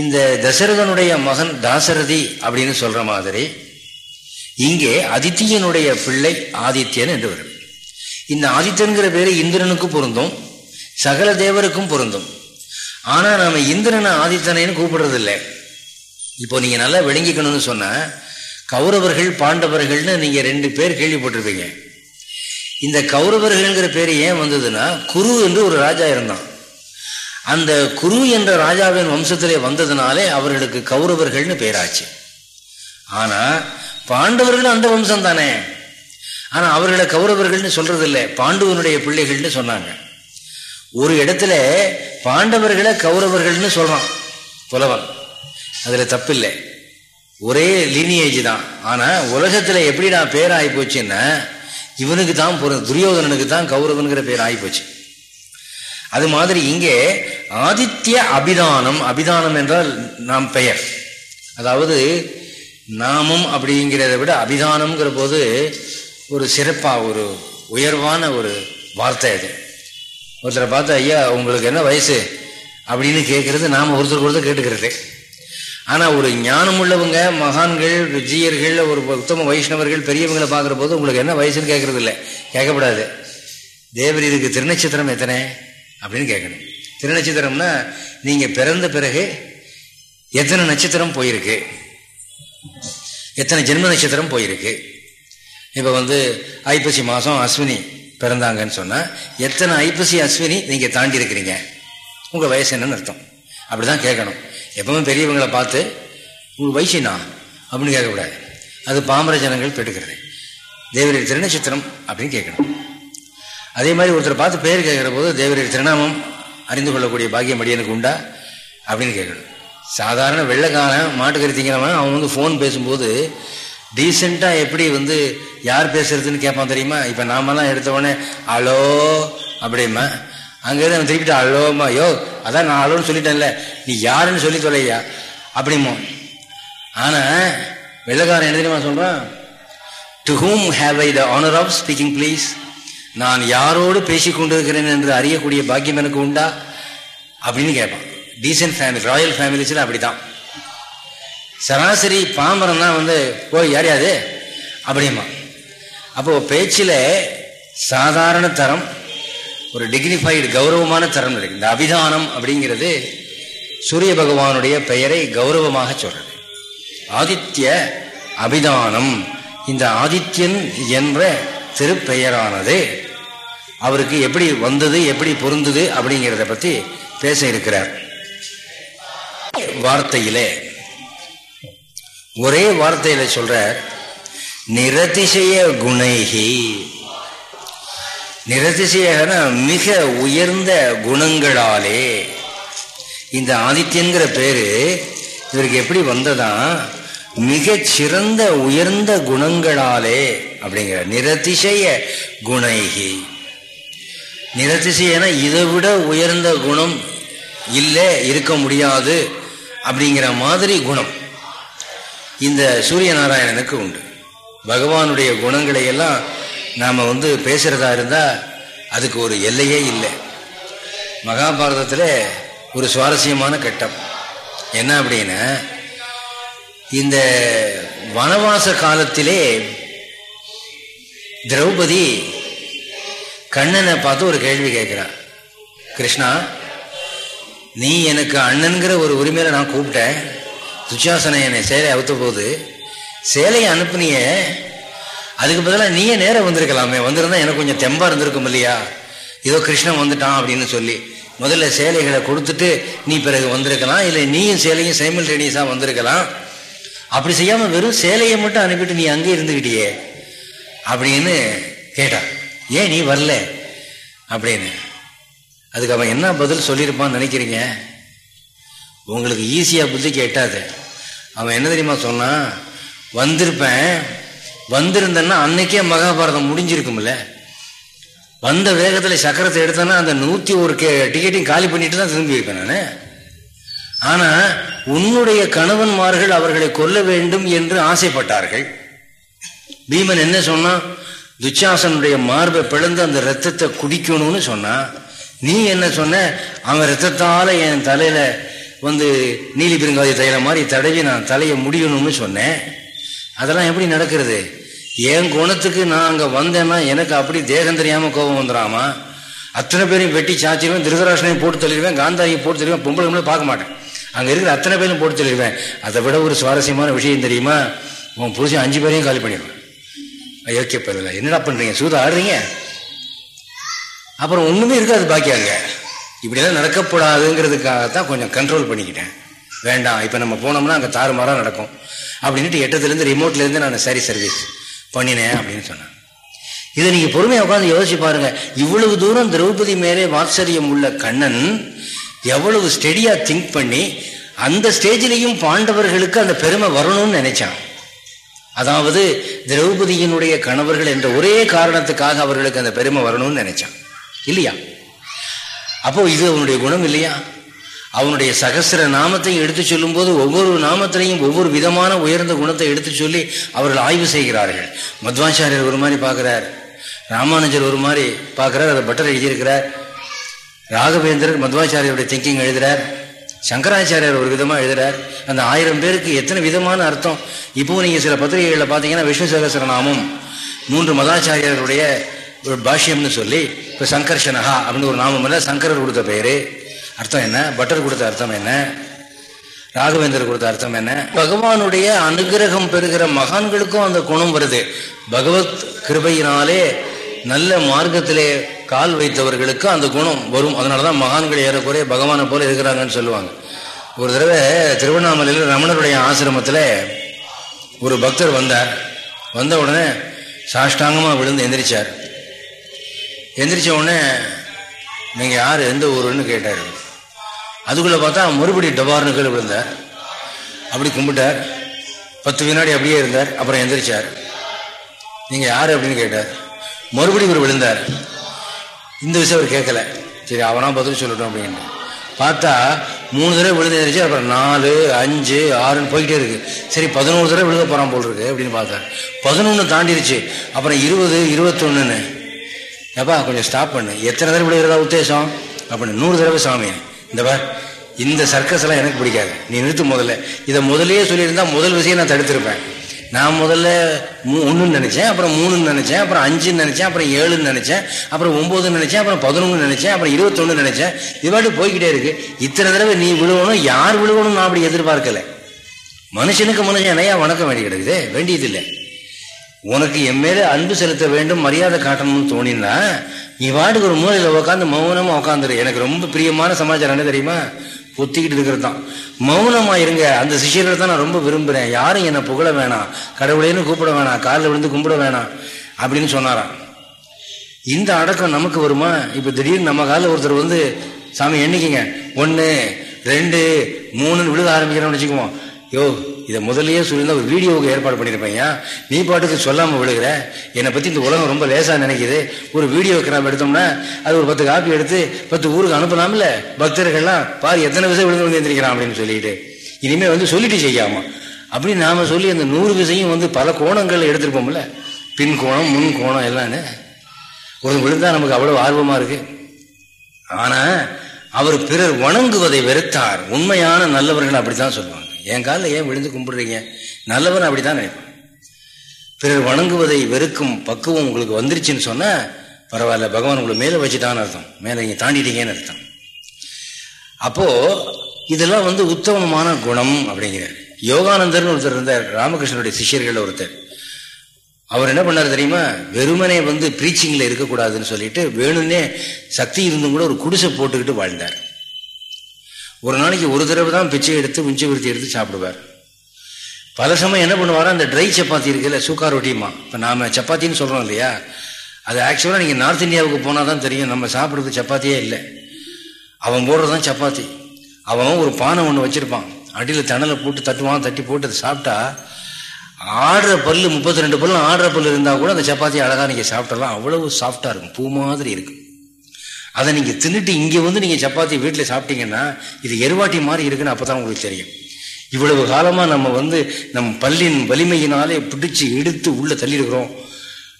இந்த தசரதனுடைய மகன் தாசரதி அப்படின்னு சொல்ற மாதிரி இங்கே அதித்தியனுடைய பிள்ளை ஆதித்யன் என்று வரும். இந்த ஆதித்யன்கிற பேரு இந்திரனுக்கும் பொருந்தும் சகல தேவருக்கும் பொருந்தும். ஆனா நாம இந்திரனை ஆதித்தனைன்னு கூப்பிடுறதில்லை. இப்போ நீங்க நல்லா விளங்கிக்கணும்னு சொன்ன கௌரவர்கள் பாண்டவர்கள்னு நீங்க ரெண்டு பேர் கேள்விப்பட்டிருப்பீங்க. இந்த கௌரவர்கள்ங்கிற பேர் ஏன் வந்ததுன்னா குரு என்று ஒரு ராஜா இருந்தான். அந்த குரு என்ற ராஜாவின் வம்சத்திலே வந்ததுனாலே அவர்களுக்கு கௌரவர்கள்னு பேராச்சு. ஆனா பாண்டவர்கள் அந்த வம்சம் தானே ஆனா அவர்களை கௌரவர்கள்னு சொல்றதில்லை. பாண்டுவனுடைய பிள்ளைகள்னு சொன்னாங்க. ஒரு இடத்துல பாண்டவர்களை கௌரவர்கள்னு சொல்றான் புலவன். அதுல தப்பில்லை. ஒரே லீனியேஜ் தான். ஆனா உலகத்துல எப்படி நான் பேர் ஆகி போச்சுன்னா இவனுக்கு தான் துரியோதனனுக்கு தான் கௌரவனுங்கிற பேர் ஆகி போச்சு. அது மாதிரி இங்கே ஆதித்ய அபிதானம் அபிதானம் என்றால் நாம் பெயர். அதாவது நாமம் அப்படிங்கிறத விட அபிதானம்ங்கிற போது ஒரு சிறப்பாக ஒரு உயர்வான ஒரு வார்த்தை அது. ஒருத்தரை பார்த்து ஐயா உங்களுக்கு என்ன வயசு? அப்படின்னு கேட்கறது நாம் ஒருத்தருக்கு ஒருத்தர் கேட்டுக்கிறது. ஆனால் ஒரு ஞானம் உள்ளவங்க மகான்கள் விஜயர்கள் ஒரு உத்தம வைஷ்ணவர்கள் பெரியவங்களை பார்க்குற போது உங்களுக்கு என்ன வயசுன்னு கேட்கறது இல்லை கேட்கப்படாது தேவர் இதுக்கு திருநட்சத்திரம் எத்தனை? அப்படின்னு கேட்கணும் திருநட்சத்திரம்னா நீங்கள் பிறந்த பிறகு எத்தனை நட்சத்திரம் போயிருக்கு? எத்தனை ஜென்ம நட்சத்திரம் போயிருக்கு? இப்போ வந்து ஐப்பசி மாதம் அஸ்வினி பிறந்தாங்கன்னு சொன்னால் எத்தனை ஐப்பசி அஸ்வினி நீங்கள் தாண்டி இருக்கிறீங்க உங்கள் வயசு என்னன்னு அர்த்தம். அப்படி தான் கேட்கணும். எப்பவுமே பெரியவங்களை பார்த்து உங்கள் வயசுனா அப்படின்னு கேட்கக்கூடாது. அது பாமர ஜனங்கள் பெற்றுக்கிறது. தேவரீர் திருநட்சத்திரம் அப்படின்னு கேட்கணும். அதே மாதிரி ஒருத்தர் பார்த்து பேர் கேட்குற போது தேவரீர் திருநாமம் அறிந்து கொள்ளக்கூடிய பாக்கியம் அடியனுக்கு உண்டா? அப்படின்னு கேட்கணும் சாதாரண வெள்ளைக்காரன் மாட்டுக்கறி திங்கிறவன் அவன் வந்து ஃபோன் பேசும்போது டீசெண்டாக எப்படி வந்து யார் பேசுறதுன்னு கேட்பான் தெரியுமா? இப்போ நாமெல்லாம் எடுத்தவொடனே அலோ அப்படிமா அங்கேருந்து அவன் திருப்பிட்டு அலோமா யோ அதான் நான் அலோன்னு சொல்லிட்டேன்ல நீ யாருன்னு சொல்லி தொலையா? அப்படிமோ ஆனால் வெள்ளக்காரன் என்ன தெரியுமா சொல்கிறான் to whom have I the honour of speaking please நான் யாரோடு பேசிக்கொண்டிருக்கிறேன் என்று அறியக்கூடிய பாக்கியம் எனக்கு உண்டா? அப்படின்னு கேட்பான். டீசென்ட் ஃபேமிலி ராயல் ஃபேமிலிஸில் அப்படிதான் சராசரி பாம்பரம் தான் வந்து போய் யாரையாது அப்படிமா அப்போ பேச்சில் சாதாரண தரம் ஒரு டிக்னிஃபைடு கௌரவமான தரம் இருக்கு. இந்த அபிதானம் அப்படிங்கிறது சூரிய பகவானுடைய பெயரை கௌரவமாக சொல்றது. ஆதித்ய அபிதானம். இந்த ஆதித்யன் என்ற திருப்பெயரானது. அவருக்கு எப்படி வந்தது எப்படி பொருந்தது அப்படிங்கிறத பற்றி பேச இருக்கிறார். வார்த்தையிலே ஒரே வார்த்தையில சொல்ற நிரதிசய குணைகி நிரதிசயன மிக உயர்ந்த குணங்களாலே. இந்த ஆதித்யங்கிற பேரு இவருக்கு எப்படி வந்ததா? மிக சிறந்த உயர்ந்த குணங்களாலே அப்படிங்கிற நிரதிசய குணைகி. நிரதிசயன இதை விட உயர்ந்த குணம் இல்லை இருக்க முடியாது அப்படிங்கிற மாதிரி குணம். இந்த சூரிய நாராயணனுக்கு உண்டு. பகவானுடைய குணங்களை எல்லாம் நாம் வந்து பேசுகிறதா இருந்தால் அதுக்கு ஒரு எல்லையே இல்லை. மகாபாரதத்தில் ஒரு சுவாரஸ்யமான கட்டம். என்ன அப்படின்னா இந்த வனவாச காலத்திலே திரௌபதி கண்ணனை பார்த்து ஒரு கேள்வி கேட்கிறான் கிருஷ்ணா நீ எனக்கு அண்ணன்கிற ஒரு உரிமையில நான் கூப்பிட்டேன். துச்சாசனை என்னை சேலை அவுத்த போது சேலையை அனுப்புனிய. அதுக்கு பதிலாக நீயே நேரம் வந்திருக்கலாமே. வந்திருந்தா எனக்கு கொஞ்சம் தெம்பா இருந்திருக்கும் இல்லையா? ஏதோ கிருஷ்ணன் வந்துட்டான் அப்படின்னு சொல்லி முதல்ல சேலைகளை கொடுத்துட்டு நீ பிறகு வந்திருக்கலாம். இல்லை நீயும் சேலையும் சைமல்டேனியஸாக வந்திருக்கலாம். அப்படி செய்யாமல் வெறும் சேலையை மட்டும் அனுப்பிட்டு நீ அங்கே இருந்துக்கிட்டியே அப்படின்னு கேட்டான் ஏன் நீ வரல? அப்படின்னு. அதுக்கு அவன் என்ன பதில் சொல்லியிருப்பான்னு நினைக்கிறீங்க? உங்களுக்கு ஈஸியாக புத்தி கேட்டாது. அவன் என்ன தெரியுமா சொன்னான் வந்திருப்பேன். வந்திருந்தேன்னா அன்னைக்கே மகாபாரதம் முடிஞ்சிருக்கும்ல. வந்த வேகத்தில் சக்கரத்தை எடுத்தேன்னா அந்த நூற்றி ஒரு கே டிக்கெட்டையும் காலி பண்ணிட்டு தான் திரும்பி வைப்பேன் நான். ஆனால் உன்னுடைய கணவன்மார்கள் அவர்களை கொல்ல வேண்டும் என்று ஆசைப்பட்டார்கள். பீமன் என்ன சொன்னான் துச்சாசனுடைய மார்பை பிளந்து அந்த ரத்தத்தை குடிக்கணும்னு சொன்னான் நீ என்ன சொன்ன? அவன் ரத்தத்தால என் தலையில வந்து நீலி பெருங்காதி தைல மாதிரி தடவி நான் தலையை முடியணும்னு சொன்னேன். அதெல்லாம் எப்படி நடக்கிறது? என் குணத்துக்கு நான் அங்கே வந்தேன்னா எனக்கு அப்படி தேகம் தெரியாமல் கோபம் வந்துடாமா? அத்தனை பேரையும் வெட்டி சாச்சிடுவேன் திருதராசனையும் போட்டு தள்ளிடுவேன் காந்தாரியும் போட்டு தள்ளிடுவேன் பொம்பளை பார்க்க மாட்டேன். அங்கே இருக்கிற அத்தனை பேரும் போட்டு சொல்லிடுவேன். அதை விட ஒரு சுவாரஸ்யமான விஷயம் தெரியுமா? உன் புருஷன் அஞ்சு பேரையும் காலி பண்ணிடுவேன். அயோக்கிய பதில் என்னடா பண்றீங்க? சூதா ஆடுறீங்க? அப்புறம் ஒண்ணுமே இருக்காது பாக்கி அங்க. இப்படியெல்லாம் நடக்கப்படாதுங்கிறதுக்காகத்தான் கொஞ்சம் கண்ட்ரோல் பண்ணிக்கிட்டேன். வேண்டாம் இப்போ நம்ம போனோம்னா அங்கே தாறுமாறாக நடக்கும். அப்படின்ட்டு எட்டத்துலேருந்து ரிமோட்லேருந்து நான் சரி சர்வீஸ் பண்ணினேன் அப்படின்னு சொன்னேன். இதை நீங்கள் பொறுமையாக உட்காந்து யோசிச்சு பாருங்க. இவ்வளவு தூரம் திரௌபதி மேலே வாத்சரியம் உள்ள கண்ணன் எவ்வளவு ஸ்டெடியாக திங்க் பண்ணி அந்த ஸ்டேஜிலையும் பாண்டவர்களுக்கு அந்த பெருமை வரணும்னு நினைச்சான். அதாவது திரௌபதியினுடைய கணவர்கள் என்ற ஒரே காரணத்துக்காக அவர்களுக்கு அந்த பெருமை வரணும்னு நினைச்சான். இல்லையா? அப்போ இது அவனுடைய குணம் இல்லையா? அவனுடைய சகசிர நாமத்தையும் எடுத்து சொல்லும்போது ஒவ்வொரு நாமத்திலையும் ஒவ்வொரு விதமான உயர்ந்த குணத்தை எடுத்து சொல்லி அவர்கள் ஆய்வு செய்கிறார்கள். மத்வாச்சாரியர் ஒரு மாதிரி பார்க்கிறார். ராமானுஜர் ஒரு மாதிரி பார்க்கிறார். அதை பட்டர் எழுதியிருக்கிறார். ராகவேந்தர் மத்வாச்சாரியருடைய திங்கிங் எழுதுறார். சங்கராச்சாரியர் ஒரு விதமாக எழுதுறார். அந்த ஆயிரம் பேருக்கு எத்தனை விதமான அர்த்தம்? இப்போ நீங்கள் சில பத்திரிகைகளில் பார்த்தீங்கன்னா விஷ்ணு சகசரநாமம் மூன்று மதாச்சாரியருடைய ஒரு பாஷ்யம்னு சொல்லி இப்போ சங்கர்ஷனஹா அப்படின்னு ஒரு நாமம் இல்லை சங்கரர் கொடுத்த பேர் அர்த்தம் என்ன? பட்டர் கொடுத்த அர்த்தம் என்ன? ராகவேந்தர் கொடுத்த அர்த்தம் என்ன? பகவானுடைய அனுகிரகம் பெறுகிற மகான்களுக்கும் அந்த குணம் வருது. பகவத் கிருபையினாலே நல்ல மார்க்கத்திலே கால் வைத்தவர்களுக்கு அந்த குணம் வரும். அதனாலதான் மகான்கள் ஏறக்குறைய பகவானை போல இருக்கிறாங்கன்னு சொல்லுவாங்க. ஒரு தடவை திருவண்ணாமலையில் ரமணருடைய ஆசிரமத்தில் ஒரு பக்தர் வந்தார். வந்த உடனே சாஷ்டாங்கமாக விழுந்து எந்திரிச்சார். எந்திரிச்ச உடனே நீங்கள் யார்? எந்த ஊருன்னு கேட்டார். அதுக்குள்ளே பார்த்தா மறுபடி டபார்னு கீழே விழுந்தார். அப்படி கும்பிட்டார். பத்து வினாடி அப்படியே இருந்தார். அப்புறம் எந்திரிச்சார். நீங்கள் யார்? அப்படின்னு கேட்டார். மறுபடியும் இவர் விழுந்தார். இந்த விஷயம் அவர் கேட்கல. சரி அவனா பதில் சொல்லட்டும் அப்படின்னு. பார்த்தா மூணு தடவை விழுந்துருச்சு அப்புறம் நாலு அஞ்சு ஆறுன்னு போய்கிட்டே இருக்கு. சரி பதினோரு தடவை விழுத போகிறான் போல் இருக்கு அப்படின்னு பார்த்தார். பதினொன்று தாண்டிடுச்சு அப்புறம் இருபது இருபத்தொன்னுன்னு. ஏப்பா கொஞ்சம் ஸ்டாப் பண்ணு. எத்தனை தடவை விழுகிறதா உத்தேசம்? அப்படின்னு நூறு தடவை சாமி. இந்த பார் இந்த சர்க்கஸ் எல்லாம் எனக்கு பிடிக்காது. நீ நிறுத்து முதல்ல. இதை முதலே சொல்லியிருந்தா முதல் விஷயம் நான் தடுத்திருப்பேன். நான் முதல்ல மூ ஒன்றுன்னு நினச்சேன் அப்புறம் மூணுன்னு நினச்சேன் அப்புறம் அஞ்சுன்னு நினச்சேன் அப்புறம் ஏழுன்னு நினச்சேன் அப்புறம் ஒம்போதுன்னு நினச்சேன் அப்புறம் பதினொன்று நினச்சேன் அப்புறம் இருபத்தொன்று நினச்சேன். இது பாட்டு போய்கிட்டே இருக்கு. இத்தனை தடவை நீ விழுவணும் யார் விழுவணும் நான் அப்படி எதிர்பார்க்கல. மனுஷனுக்கு மனுஷன் என்னையா வணக்கம் வேண்டி கிடக்குது? வேண்டியதில்லை உனக்கு என் மேல அன்பு செலுத்த வேண்டும் மரியாதை காட்டணும்னு தோணினா நீ வாட்டுக்கு ஒரு மூலையில் உட்காந்து மௌனமா உட்காந்துரு எனக்கு ரொம்ப பிரியமான சமாச்சாரம் என்ன தெரியுமா? ஒத்திக்கிட்டு இருக்கிறது தான் மௌனமாக இருங்க. அந்த சிஷியர்கள் தான் நான் ரொம்ப விரும்புகிறேன் யாரும் என்னை புகழ வேணாம். கடவுளேன்னு கூப்பிட வேணாம். காலில் விழுந்து கும்பிட வேணாம். அப்படின்னு சொன்னாராம். இந்த அடக்கம் நமக்கு வருமா? இப்போ திடீர்னு நம்ம காலில் ஒருத்தர் வந்து சாமி எண்ணிக்கிங்க. ஒன்று ரெண்டு மூணுன்னு விழுத ஆரம்பிக்கிறோம்னு வச்சுக்குவோம். யோ இதை முதல்லயே சொல்லியிருந்தா ஒரு வீடியோவுக்கு ஏற்பாடு பண்ணியிருப்பேன் நீ பாட்டுக்கு சொல்லாமல் விழுகிற. என்னை பற்றி இந்த உலகம் ரொம்ப லேசாக நினைக்கிது. ஒரு வீடியோ கிராம் எடுத்தோம்னா அது ஒரு பத்து காப்பி எடுத்து பத்து ஊருக்கு அனுப்பலாம்ல? பக்தர்கள்லாம் பாரு எத்தனை விஷயம் விழுந்து வந்து எந்திரிக்கிறான் அப்படின்னு சொல்லிட்டு. இனிமேல் வந்து சொல்லிட்டு செய்யாமா? அப்படி நாம் சொல்லி அந்த நூறு விசையும் வந்து பல கோணங்கள் எடுத்திருப்போம்ல. பின் கோணம் முன் கோணம் எல்லான்னு. ஒரு விழுந்தா நமக்கு அவ்வளோ ஆர்வமாக இருக்கு. ஆனால் அவர் பிறர் வணங்குவதை வெறுத்தார். உண்மையான நல்லவர்கள் அப்படித்தான் சொல்லுவாங்க. என் காலில் ஏன் விழுந்து கும்பிடுறீங்க? நல்லவன் அப்படித்தான் நினைப்பான். பிறர் வணங்குவதை வெறுக்கும் பக்குவம் உங்களுக்கு வந்துருச்சுன்னு சொன்னால் பரவாயில்ல பகவான் உங்களை மேலே வச்சுட்டான்னு அர்த்தம். மேலே நீங்கள் தாண்டிட்டீங்கன்னு அர்த்தம். அப்போது இதெல்லாம் வந்து உத்தமமான குணம் அப்படிங்கிறார். யோகானந்தர்னு ஒருத்தர் இருந்தார் ராமகிருஷ்ணனுடைய சிஷியர்கள் ஒருத்தர். அவர் என்ன பண்ணார் தெரியுமா? வெறுமனே வந்து ப்ரீச்சிங்கில் இருக்கக்கூடாதுன்னு சொல்லிட்டு வேணும்னே சக்தி இருந்தும் கூட ஒரு குடிசை போட்டுக்கிட்டு வாழ்ந்தார். ஒரு நாளைக்கு ஒரு தடவை தான் பிச்சை எடுத்து உஞ்சி விருத்தி எடுத்து சாப்பிடுவார். பல சமயம் என்ன பண்ணுவார் அந்த ட்ரை சப்பாத்தி இருக்குல்ல சூக்கா ரொட்டியுமா இப்போ நாம சப்பாத்தின்னு சொல்கிறோம் இல்லையா? அது ஆக்சுவலாக நீங்கள் நார்த் இந்தியாவுக்கு போனால் தான் தெரியும் நம்ம சாப்பிட்றது சப்பாத்தியே இல்லை. அவன் போடுறது தான் சப்பாத்தி. அவன் ஒரு பானை ஒன்று வச்சுருப்பான். அடியில் தணலை போட்டு தட்டுவான் தட்டி போட்டு அதை சாப்பிட்டா ஆடுற பல்லு முப்பத்தி ரெண்டு பல்லு ஆடுற பல் இருந்தால் கூட அந்த சப்பாத்தி அழகாக நீங்கள் சாப்பிட்டலாம் அவ்வளவு சாஃப்டாக இருக்கும். பூ மாதிரி இருக்கும் அதை நீங்கள் தின்னுட்டு இங்கே வந்து நீங்கள் சப்பாத்தி வீட்டில் சாப்பிட்டீங்கன்னா இது எருவாட்டி மாதிரி இருக்குன்னு அப்போ தான் உங்களுக்கு தெரியும். இவ்வளவு காலமாக நம்ம வந்து நம் பல்லின் வலிமையினாலே பிடிச்சி எடுத்து உள்ளே தள்ளியிருக்கிறோம்.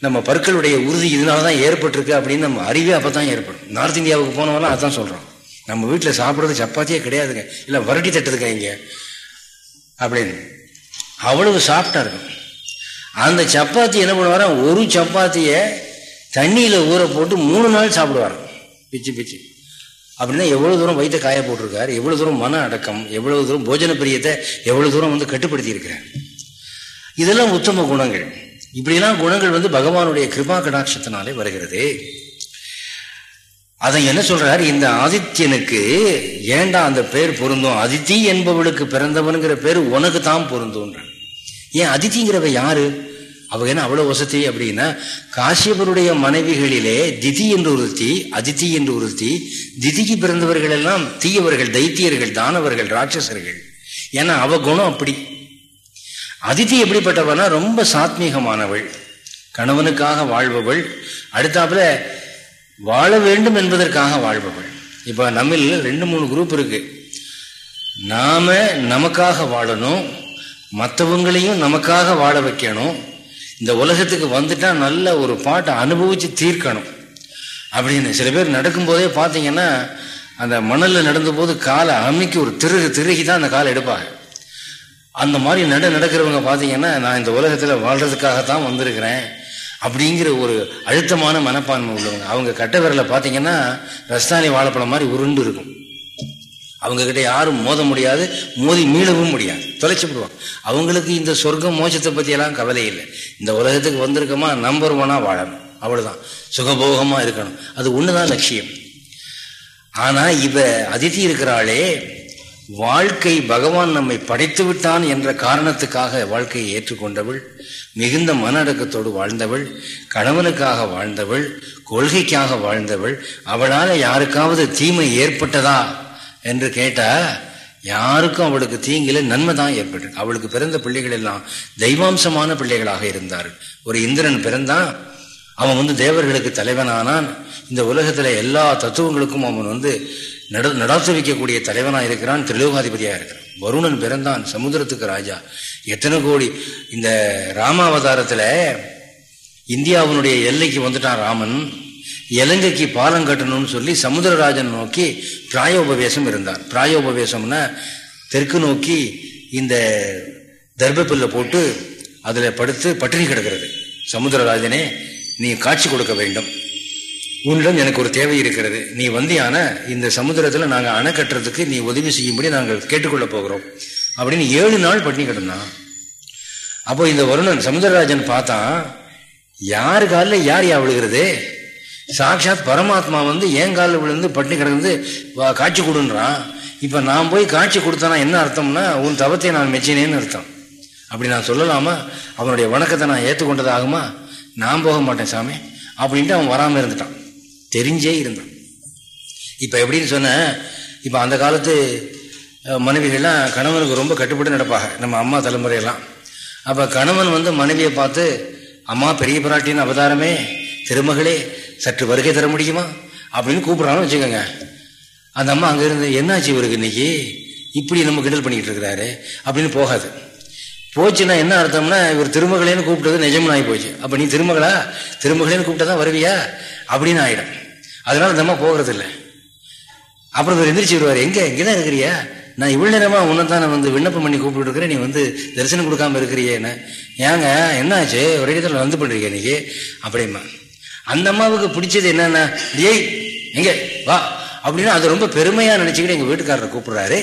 நம்ம பற்களுடைய உறுதி இதனால தான் ஏற்பட்டிருக்கு அப்படின்னு நம்ம அறிவே அப்போ தான் ஏற்படும். நார்த் இந்தியாவுக்கு போனவெல்லாம் அதான் சொல்கிறோம் நம்ம வீட்டில் சாப்பிட்றது சப்பாத்தியே கிடையாதுங்க. இல்லை வரட்டி தட்டுதுங்க இங்கே. அப்படின்னு. அவ்வளவு சாஃப்டாக இருக்கும். அந்த சப்பாத்தி என்ன பண்ணுவாரா? ஒரு சப்பாத்தியை தண்ணியில் ஊற போட்டு மூணு நாள் சாப்பிடுவாராம். பிச்சு பிச்சு. அப்படின்னா எவ்வளவு தூரம் வயிற்ற காய போட்டிருக்காரு எவ்வளவு தூரம் மன அடக்கம் எவ்வளவு தூரம் போஜன பிரியத்தை எவ்வளவு தூரம் வந்து கட்டுப்படுத்தி இருக்கிறார் இதெல்லாம் உத்தம குணங்கள். இப்படிலாம் குணங்கள் வந்து பகவானுடைய கிருபா கடாட்சத்தினாலே வருகிறது. அதை என்ன சொல்றார்? இந்த ஆதித்யனுக்கு ஏண்டா அந்த பேர் பொருந்தும்? அதித்தி என்பவளுக்கு பிறந்தவனுங்கிற பேர் உனக்கு தான் பொருந்தும் ஏன் அதித்திங்கிறவ யாரு? அவங்க என்ன அவ்வளவு வசதி அப்படின்னா காசியபருடைய மனைவிகளிலே திதி என்று ஒருத்தி அதித்தி என்று ஒருத்தி திதிக்கு பிறந்தவர்கள் எல்லாம் தீயவர்கள் தைத்தியர்கள் தானவர்கள் ராட்சசர்கள். ஏன்னா அவ குணம் அப்படி. அதித்தி எப்படிப்பட்டவனா? ரொம்ப சாத்மீகமானவள். கணவனுக்காக வாழ்பவள். அடுத்தாப்புல வாழ வேண்டும் என்பதற்காக வாழ்பவள். இப்ப நம்மில் ரெண்டு மூணு குரூப் இருக்கு. நாம நமக்காக வாழணும். மற்றவங்களையும் நமக்காக வாழ வைக்கணும். இந்த உலகத்துக்கு வந்துட்டா நல்ல ஒரு பாட்டை அனுபவிச்சு தீர்க்கணும். அப்படின்னு சில பேர் நடக்கும்போதே பார்த்தீங்கன்னா அந்த மணலில் நடந்தபோது காலை அமைக்கி ஒரு திருகு திருகி தான் அந்த காலை எடுப்பாங்க. அந்த மாதிரி நட நடக்கிறவங்க பார்த்தீங்கன்னா நான் இந்த உலகத்தில் வாழ்கிறதுக்காகத்தான் வந்திருக்கிறேன் அப்படிங்கிற ஒரு அழுத்தமான மனப்பான்மை உள்ளவங்க. அவங்க கட்ட விரலை பார்த்தீங்கன்னா ரஸ்தானி வாழைப்பழம் மாதிரி உருண்டு இருக்கும். அவங்க கிட்ட யாரும் மோத முடியாது மோதி மீளவும் முடியாது. தொலைச்சு விடுவாங்க. அவங்களுக்கு இந்த சொர்க்கம் மோச்சத்தை பத்தி எல்லாம் கவலை இல்லை. இந்த உலகத்துக்கு வந்திருக்கோமா நம்பர் ஒன்னா வாழணும். அவ்வளவுதான். சுகபோகமா இருக்கணும். அது ஒண்ணுதான் லட்சியம். ஆனா இவ அதிதி இருக்கிறாளே வாழ்க்கை பகவான் நம்மை படைத்து விட்டான் என்ற காரணத்துக்காக வாழ்க்கையை ஏற்றுக்கொண்டவள் மிகுந்த மன அடக்கத்தோடு வாழ்ந்தவள் கணவனுக்காக வாழ்ந்தவள் கொள்கைக்காக வாழ்ந்தவள் அவளால யாருக்காவது தீமை ஏற்பட்டதா? என்று கேட்டா யாருக்கும் அவளுக்கு தீங்கில நன்மை தான் ஏற்பட்டு அவளுக்கு பிறந்த பிள்ளைகள் எல்லாம் தெய்வாம்சமான பிள்ளைகளாக இருந்தார்கள். ஒரு இந்திரன் பிறந்தான். அவன் வந்து தேவர்களுக்கு தலைவனானான். இந்த உலகத்துல எல்லா தத்துவங்களுக்கும் அவன் வந்து நட நடாத்து வைக்கக்கூடிய தலைவனா இருக்கிறான் திரிலோகாதிபதியா இருக்கிறான். வருணன் பிறந்தான் சமுத்திரத்துக்கு ராஜா. எத்தனை கோடி இந்த ராமாவதாரத்துல இந்தியாவினுடைய எல்லைக்கு வந்துட்டான் ராமன். இலங்கைக்கு பாலம் கட்டணும்னு சொல்லி சமுத்திரராஜன் நோக்கி பிராயோபவேசம் இருந்தார். பிராயோபவேசம்னா தெற்கு நோக்கி இந்த தர்பப்பில்ல போட்டு அதில் படுத்து பட்டினி கிடக்கிறது. சமுத்திரராஜனே நீ காட்சி கொடுக்க வேண்டும். உன்னிடம் எனக்கு ஒரு தேவை இருக்கிறது. நீ வந்தியான இந்த சமுத்திரத்தில் நாங்கள் அணை கட்டுறதுக்கு நீ உதவி செய்யும்படி நாங்கள் கேட்டுக்கொள்ள போகிறோம். அப்படின்னு ஏழு நாள் பட்டினி கிடந்தான். அப்போ இந்த வருணன் சமுத்திரராஜன் பார்த்தான் யாரு காலில் யார் யா விழுகிறது? சாட்சாத் பரமாத்மா வந்து ஏன் காலில் விழுந்து பட்டினி கிடந்து காட்சி கொடுன்றான். இப்போ நான் போய் காட்சி கொடுத்தனா என்ன அர்த்தம்னா உன் தவத்தை நான் மெச்சினேன்னு அர்த்தம். அப்படி நான் சொல்லலாமா? அவனுடைய வணக்கத்தை நான் ஏற்றுக்கொண்டது ஆகுமா நான் போக மாட்டேன் சாமி. அப்படின்ட்டு அவன் வராமல் இருந்துட்டான். தெரிஞ்சே இருந்தான். இப்போ எப்படின்னு சொன்ன இப்போ அந்த காலத்து மனைவிகள்லாம் கணவனுக்கு ரொம்ப கட்டுப்பட்டு நடப்பாங்க. நம்ம அம்மா தலைமுறையெல்லாம். அப்போ கணவன் வந்து மனைவியை பார்த்து அம்மா பெரிய பிராட்டின்னு அவதாரமே. திருமகளே சற்று வருகை தர முடியுமா? அப்படின்னு கூப்பிட்றான்னு வச்சுக்கோங்க. அந்த அம்மா அங்கே இருந்து என்னாச்சு இவருக்கு இன்னைக்கு? இப்படி நம்ம கிண்டல் பண்ணிக்கிட்டு இருக்கிறாரு அப்படின்னு போகாது. போச்சுன்னா என்ன அர்த்தம்னா இவர் திருமகளேன்னு கூப்பிட்டது நிஜம்னு போச்சு. அப்போ நீ திருமகளா? திருமகளேன்னு கூப்பிட்டா தான் வருவியா? அப்படின்னு ஆயிடும். அதனால இந்த அம்மா போகிறது இல்லை அப்புறம் இவர் எந்திரிச்சு வருவார் எங்கே? இங்கே தான் இருக்கிறியா? நான் இவ்வளோ நேரமாக உன்னை தான் வந்து விண்ணப்பம் பண்ணி கூப்பிட்டு இருக்கிறேன். நீ வந்து தரிசனம் கொடுக்காம இருக்கிறியேன்னு. ஏங்க என்னாச்சு? ஒரே இடத்துல வந்து பண்றீங்க இன்னைக்கு? அப்படிமா அந்த அம்மாவுக்கு பிடிச்சது என்னன்னா ஏய் எங்க வா. அப்படின்னு அது ரொம்ப பெருமையாக நினச்சிக்கிட்டு எங்கள் வீட்டுக்காரரை கூப்பிடுறாரு.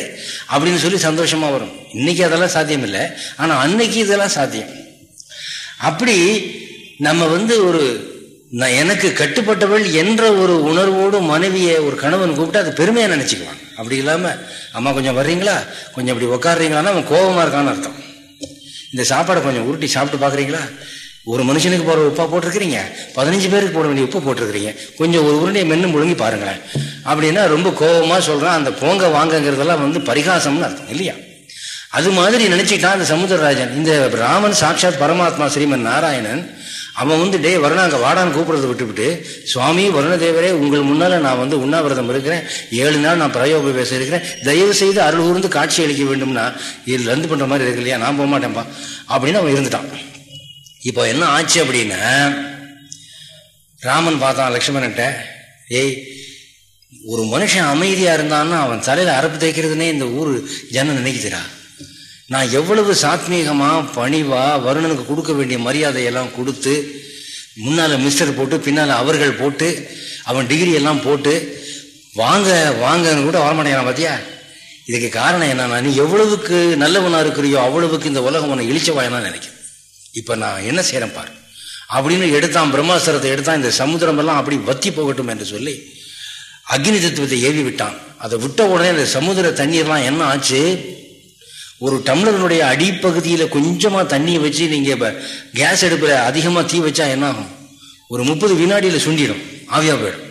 அப்படின்னு சொல்லி சந்தோஷமாக வரும். இன்னைக்கு அதெல்லாம் சாத்தியம் இல்லை. ஆனால் அன்னைக்கு இதெல்லாம் சாத்தியம். அப்படி நம்ம வந்து ஒரு நான் எனக்கு கட்டுப்பட்டவள் என்ற ஒரு உணர்வோடு மனைவியை ஒரு கணவன் கூப்பிட்டு அது பெருமையாக நினச்சிக்குவான். அப்படி இல்லாமல் அம்மா கொஞ்சம் வர்றீங்களா? கொஞ்சம் அப்படி உட்காடுறீங்களான்னா அவன் கோபமாக இருக்கான்னு அர்த்தம். இந்த சாப்பாடை கொஞ்சம் உருட்டி சாப்பிட்டு பார்க்குறீங்களா? ஒரு மனுஷனுக்கு போற உப்பா போட்டிருக்கிறீங்க. பதினஞ்சு பேருக்கு போட வேண்டிய உப்பு போட்டிருக்கிறீங்க. கொஞ்சம் ஒரு உருண்டையை மென்னு முழுங்கி பாருங்களேன். அப்படின்னா ரொம்ப கோபமா சொல்றான். அந்த போங்க வாங்கங்கிறதெல்லாம் வந்து பரிகாசம்னு அர்த்தம் இல்லையா? அது மாதிரி நினைச்சுட்டான் அந்த சமுத்திரராஜன். இந்த ராமன் சாட்சாத் பரமாத்மா ஸ்ரீமன் நாராயணன் அவன் வந்து டே வருணாங்க வாடான்னு கூப்பிடுறத விட்டுவிட்டு சுவாமி வருணதேவரே உங்கள் முன்னால் நான் வந்து உண்ணாவிரதம் இருக்கிறேன். ஏழு நாள் நான் பிரயோக இருக்கிறேன். தயவு செய்து அருள் கூர்ந்து காட்சி அளிக்க வேண்டும்னா இதில் ரந்து பண்ணுற மாதிரி இருக்கு இல்லையா? நான் போக மாட்டேன்ப்பா. அப்படின்னு அவன் இருந்துட்டான். இப்போ என்ன ஆச்சு அப்படின்னா ராமன் பார்த்தான் லக்ஷ்மணன்ட்ட ஏய் ஒரு மனுஷன் அமைதியாக இருந்தான்னா அவன் தலையில் அரப்பு தேய்க்கிறதுனே இந்த ஊர் ஜனம் நினைக்கிறா நான் எவ்வளவு சாத்மீகமாக பணிவாக வருணனுக்கு கொடுக்க வேண்டிய மரியாதையெல்லாம் கொடுத்து முன்னால் மிஸ்டர் போட்டு பின்னால் அவர்கள் போட்டு அவன் டிகிரி எல்லாம் போட்டு வாங்க வாங்கன்னு கூட வரமாட்டேங்கிறான் பாத்தியா? இதுக்கு காரணம் என்னன்னா நீ எவ்வளவுக்கு நல்லவனா இருக்கிறியோ அவ்வளவுக்கு இந்த உலகம் உன்னை இழிச்சவாயனா நினைக்கும் இப்போ நான் என்ன செய்கிறேன் பார். அப்படின்னு எடுத்தான் பிரம்மாஸ்திரத்தை எடுத்தான் இந்த சமுதிரமெல்லாம் அப்படி வத்தி போகட்டும் என்று சொல்லி அக்னி தத்துவத்தை ஏவி விட்டான். அதை விட்ட உடனே இந்த சமுதிர தண்ணீர்லாம் என்ன ஆச்சு? ஒரு டம்ளருடைய அடிப்பகுதியில் கொஞ்சமாக தண்ணியை வச்சு நீங்கள் இப்போ கேஸ் எடுப்பில் அதிகமாக தீ வச்சா என்ன ஆகும்? ஒரு முப்பது வினாடியில் சுண்டிடும். ஆவியாக போயிடும்.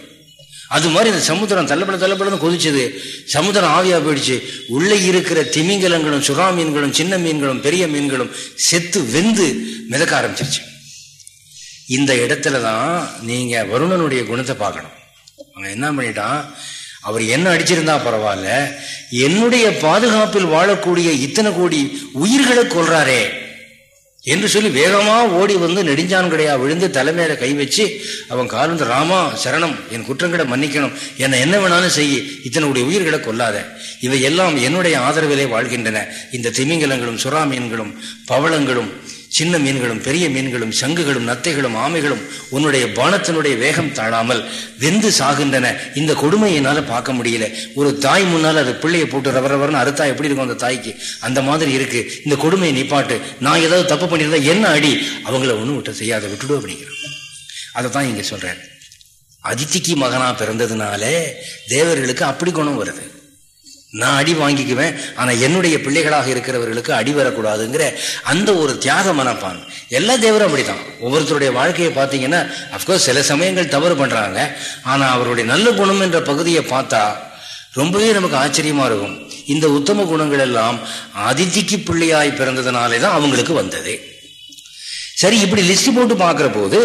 அது மாதிரி இந்த சமுத்திரம் தள்ளப்பட தள்ளப்படன்னு கொதிச்சது. சமுத்திரம் ஆவியா போயிடுச்சு. உள்ளே இருக்கிற திமிங்கலங்களும் சுறா மீன்களும் சின்ன மீன்களும் பெரிய மீன்களும் செத்து வெந்து மிதக்க ஆரம்பிச்சிருச்சு. இந்த இடத்துல தான் நீங்க வருணனுடைய குணத்தை பார்க்கணும். அவன் என்ன பண்ணிட்டான்? அவர் என்ன அடிச்சிருந்தா பரவாயில்ல? என்னுடைய பாதுகாப்பில் வாழக்கூடிய இத்தனை கோடி உயிர்களை கொள்றாரே என்று சொல்லி வேகமாக ஓடி வந்து நெடுஞ்சான்கடையா விழுந்து தலைமையில கை வச்சு அவன் காலந்து ராமா சரணம் என் குற்றங்களை மன்னிக்கணும். என்னை என்ன வேணாலும் செய்ய இத்தனுடைய உயிர்களை கொல்லாத. இவை எல்லாம் என்னுடைய ஆதரவிலே வாழ்கின்றன. இந்த திமிங்கலங்களும் சுறாமீன்களும் பவளங்களும் சின்ன மீன்களும் பெரிய மீன்களும் சங்குகளும் நத்தைகளும் ஆமைகளும் உன்னுடைய பானத்தினுடைய வேகம் தாழாமல் வெந்து சாகின்றன. இந்த கொடுமை பார்க்க முடியல. ஒரு தாய் முன்னால் அது பிள்ளையை போட்டு ரவரவர்னு அறுத்தா எப்படி இருக்கும் அந்த தாய்க்கு? அந்த மாதிரி இருக்கு. இந்த கொடுமையை நிப்பாட்டு நான் ஏதாவது தப்பு பண்ணியிருந்தா என்ன அடி? அவங்கள ஒன்றும் விட்டு செய்யாத விட்டுடு அப்படிங்கிறோம் அதை தான் இங்க சொல்கிறேன் அதித்திக்கு மகனா பிறந்ததுனால தேவர்களுக்கு அப்படி குணம் வருது. நான் அடி வாங்கிக்குவேன் ஆனால் என்னுடைய பிள்ளைகளாக இருக்கிறவர்களுக்கு அடி வரக்கூடாதுங்கிற அந்த ஒரு தியாக மனப்பான். எல்லா தேவரும் அப்படித்தான். ஒவ்வொருத்தருடைய வாழ்க்கையை பார்த்தீங்கன்னா அப்கோர்ஸ் சில சமயங்கள் தவறு பண்ணுறாங்க ஆனால் அவருடைய நல்ல குணம் என்ற பகுதியை பார்த்தா ரொம்பவே நமக்கு ஆச்சரியமாக இருக்கும். இந்த உத்தம குணங்கள் எல்லாம் அதிதிக்கு பிள்ளையாய் பிறந்ததுனாலே தான் அவங்களுக்கு வந்தது. சரி இப்படி லிஸ்ட் போட்டு பார்க்குற போது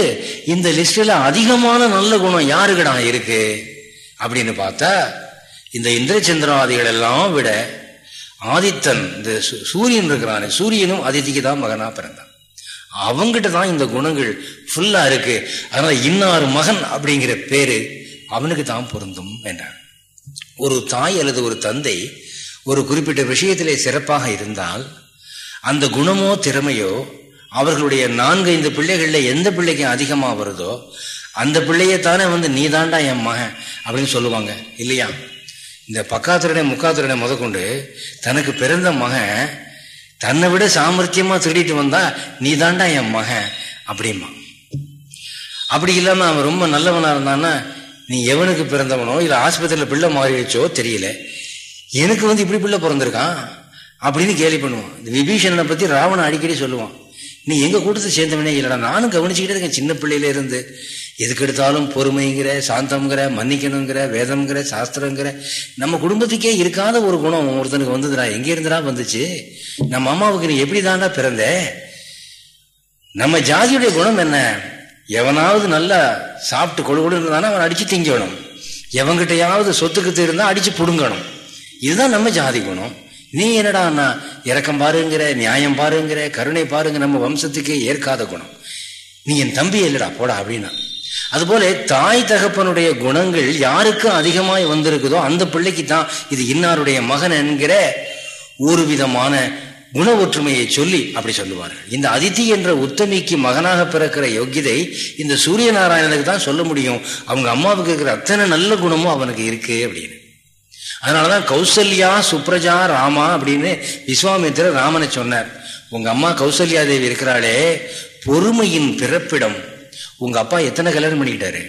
இந்த லிஸ்டில் அதிகமான நல்ல குணம் யாருக்கிடா இருக்கு? அப்படின்னு பார்த்தா இந்த இந்திரச்சந்திரவாதிகள் எல்லாம் விட ஆதித்தன் இந்த சூரியன் இருக்கிறானே சூரியனும் அதித்திக்கு தான் மகனா பிறந்தான். அவங்கிட்ட தான் இந்த குணங்கள் ஃபுல்லா இருக்கு. அதனால இன்னார் மகன் அப்படிங்கிற பேரு அவனுக்கு தான் பொருந்தும் என்றான். ஒரு தாய் அல்லது ஒரு தந்தை ஒரு குறிப்பிட்ட விஷயத்திலே சிறப்பாக இருந்தால் அந்த குணமோ திறமையோ அவர்களுடைய நான்கு ஐந்து பிள்ளைகளில் எந்த பிள்ளைக்கு அதிகமாக வருதோ அந்த பிள்ளையை தானே வந்து நீ தாண்டா என் மகன் அப்படின்னு சொல்லுவாங்க இல்லையா? இந்த பக்காத்திரனை முக்காத்திரனை முதற்கொண்டு தனக்கு பிறந்த மகன் தன்னை விட சாமர்த்தியமாக திருடிட்டு வந்தா நீ தாண்டா என் மகன்? அப்படிமா அப்படி இல்லாமல் அவன் ரொம்ப நல்லவனாக இருந்தான்னா நீ எவனுக்கு பிறந்தவனோ இல்லை ஆஸ்பத்திரியில் பிள்ளை மாறிடுச்சோ தெரியல எனக்கு வந்து இப்படி பிள்ளை பிறந்திருக்கான் அப்படின்னு கேலி பண்ணுவான். இந்த விபீஷணனை பற்றி ராவணன் அடிக்கடி சொல்லுவான். நீ எங்கள் கூட்டத்தை சேர்ந்தவனே இல்லைடா நானும் கவனிச்சுக்கிட்டே இருக்கேன் சின்ன பிள்ளையில இருந்து. எதுக்கு எடுத்தாலும் பொறுமைங்கிற சாந்தம்ங்கிற மன்னிக்கணுங்கிற வேதம்ங்கிற சாஸ்திரங்கிற நம்ம குடும்பத்துக்கே இருக்காத ஒரு குணம் ஒருத்தனுக்கு வந்ததுடா எங்கே இருந்துடா வந்துச்சு? நம்ம அம்மாவுக்கு நீ எப்படி தாண்டா பிறந்த? நம்ம ஜாதியுடைய குணம் என்ன? எவனாவது நல்லா சாப்பிட்டு கொழு இருந்தானா அவன் அடிச்சு திங்கணும். எவங்கிட்டையாவது சொத்துக்கு இருந்தா அடிச்சு புடுங்கணும். இதுதான் நம்ம ஜாதி குணம். நீ என்னடா அண்ணா இறக்கம் பாருங்கிற நியாயம் பாருங்கிற கருணை பாருங்க நம்ம வம்சத்துக்கே ஏற்காத குணம். நீ என் தம்பி இல்லடா போடா அப்படின்னா. அதுபோல தாய் தகப்பனுடைய குணங்கள் யாருக்கு அதிகமாய் வந்திருக்குதோ அந்த பிள்ளைக்கு தான் இது இன்னாருடைய மகன் என்கிற ஒரு விதமான குண ஒற்றுமையை சொல்லி அப்படி சொல்லுவார்கள். இந்த அதித்தி என்ற உத்தமிக்கு மகனாக பிறக்கிற யோகிதை இந்த சூரிய நாராயணனுக்கு தான் சொல்ல முடியும். அவங்க அம்மாவுக்கு இருக்கிற அத்தனை நல்ல குணமும் அவனுக்கு இருக்கு அப்படின்னு. அதனாலதான் கௌசல்யா சுப்ரஜா ராமா அப்படின்னு விஸ்வாமித்திர ராமனை சொன்னார். உங்க அம்மா கௌசல்யா தேவி இருக்கிறாளே பொறுமையின் பிறப்பிடம் உங்க அப்பா எத்தனை கல்யாணம் பண்ணிக்கிட்டாரு?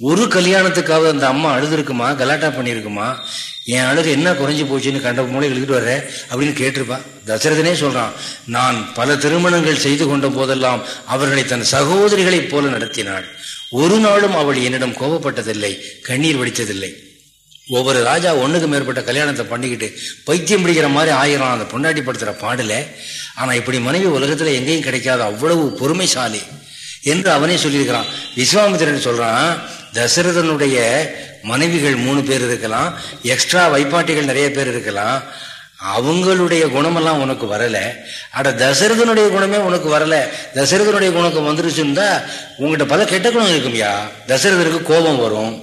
ஒரு கல்யாணத்துக்காக அந்த அம்மா அழுதுருக்குமா? கலாட்டா பண்ணியிருக்குமா என் அழுது என்ன குறைஞ்சி போச்சுன்னு கண்ட மூளை எழுதிட்டு வர்ற அப்படின்னு கேட்டிருப்பா. தசரதனே சொல்றான் நான் பல திருமணங்கள் செய்து கொண்ட போதெல்லாம் அவர்களை தன் சகோதரிகளைப் போல நடத்தினாள். ஒரு நாளும் அவள் என்னிடம் கோபப்பட்டதில்லை கண்ணீர் வடித்ததில்லை. ஒவ்வொரு ராஜா ஒண்ணுக்கு மேற்பட்ட கல்யாணத்தை பண்ணிக்கிட்டு பைத்தியம் பிடிக்கிற மாதிரி ஆயிரம் அந்த பொண்டாட்டி படுத்துற பாடல ஆனா இப்படி மனைவி உலகத்துல எங்கேயும் கிடைக்காத அவ்வளவு பொறுமைசாலி. என்று அவனே சொல்லியிருக்கிறான். விஸ்வாமித்திரன் சொல்றான் தசரதனுடைய மனைவிகள் மூணு பேர் இருக்கலாம் எக்ஸ்ட்ரா வைப்பாட்டிகள் நிறைய பேர் இருக்கலாம் அவங்களுடைய குணமெல்லாம் உனக்கு வரல. அட தசரதனுடைய குணமே உனக்கு வரல. தசரதனுடைய குணக்கு வந்துருச்சுன்னா உங்ககிட்ட பல கெட்ட குணம் இருக்கும்யா. தசரதனுக்கு கோபம் வரும்.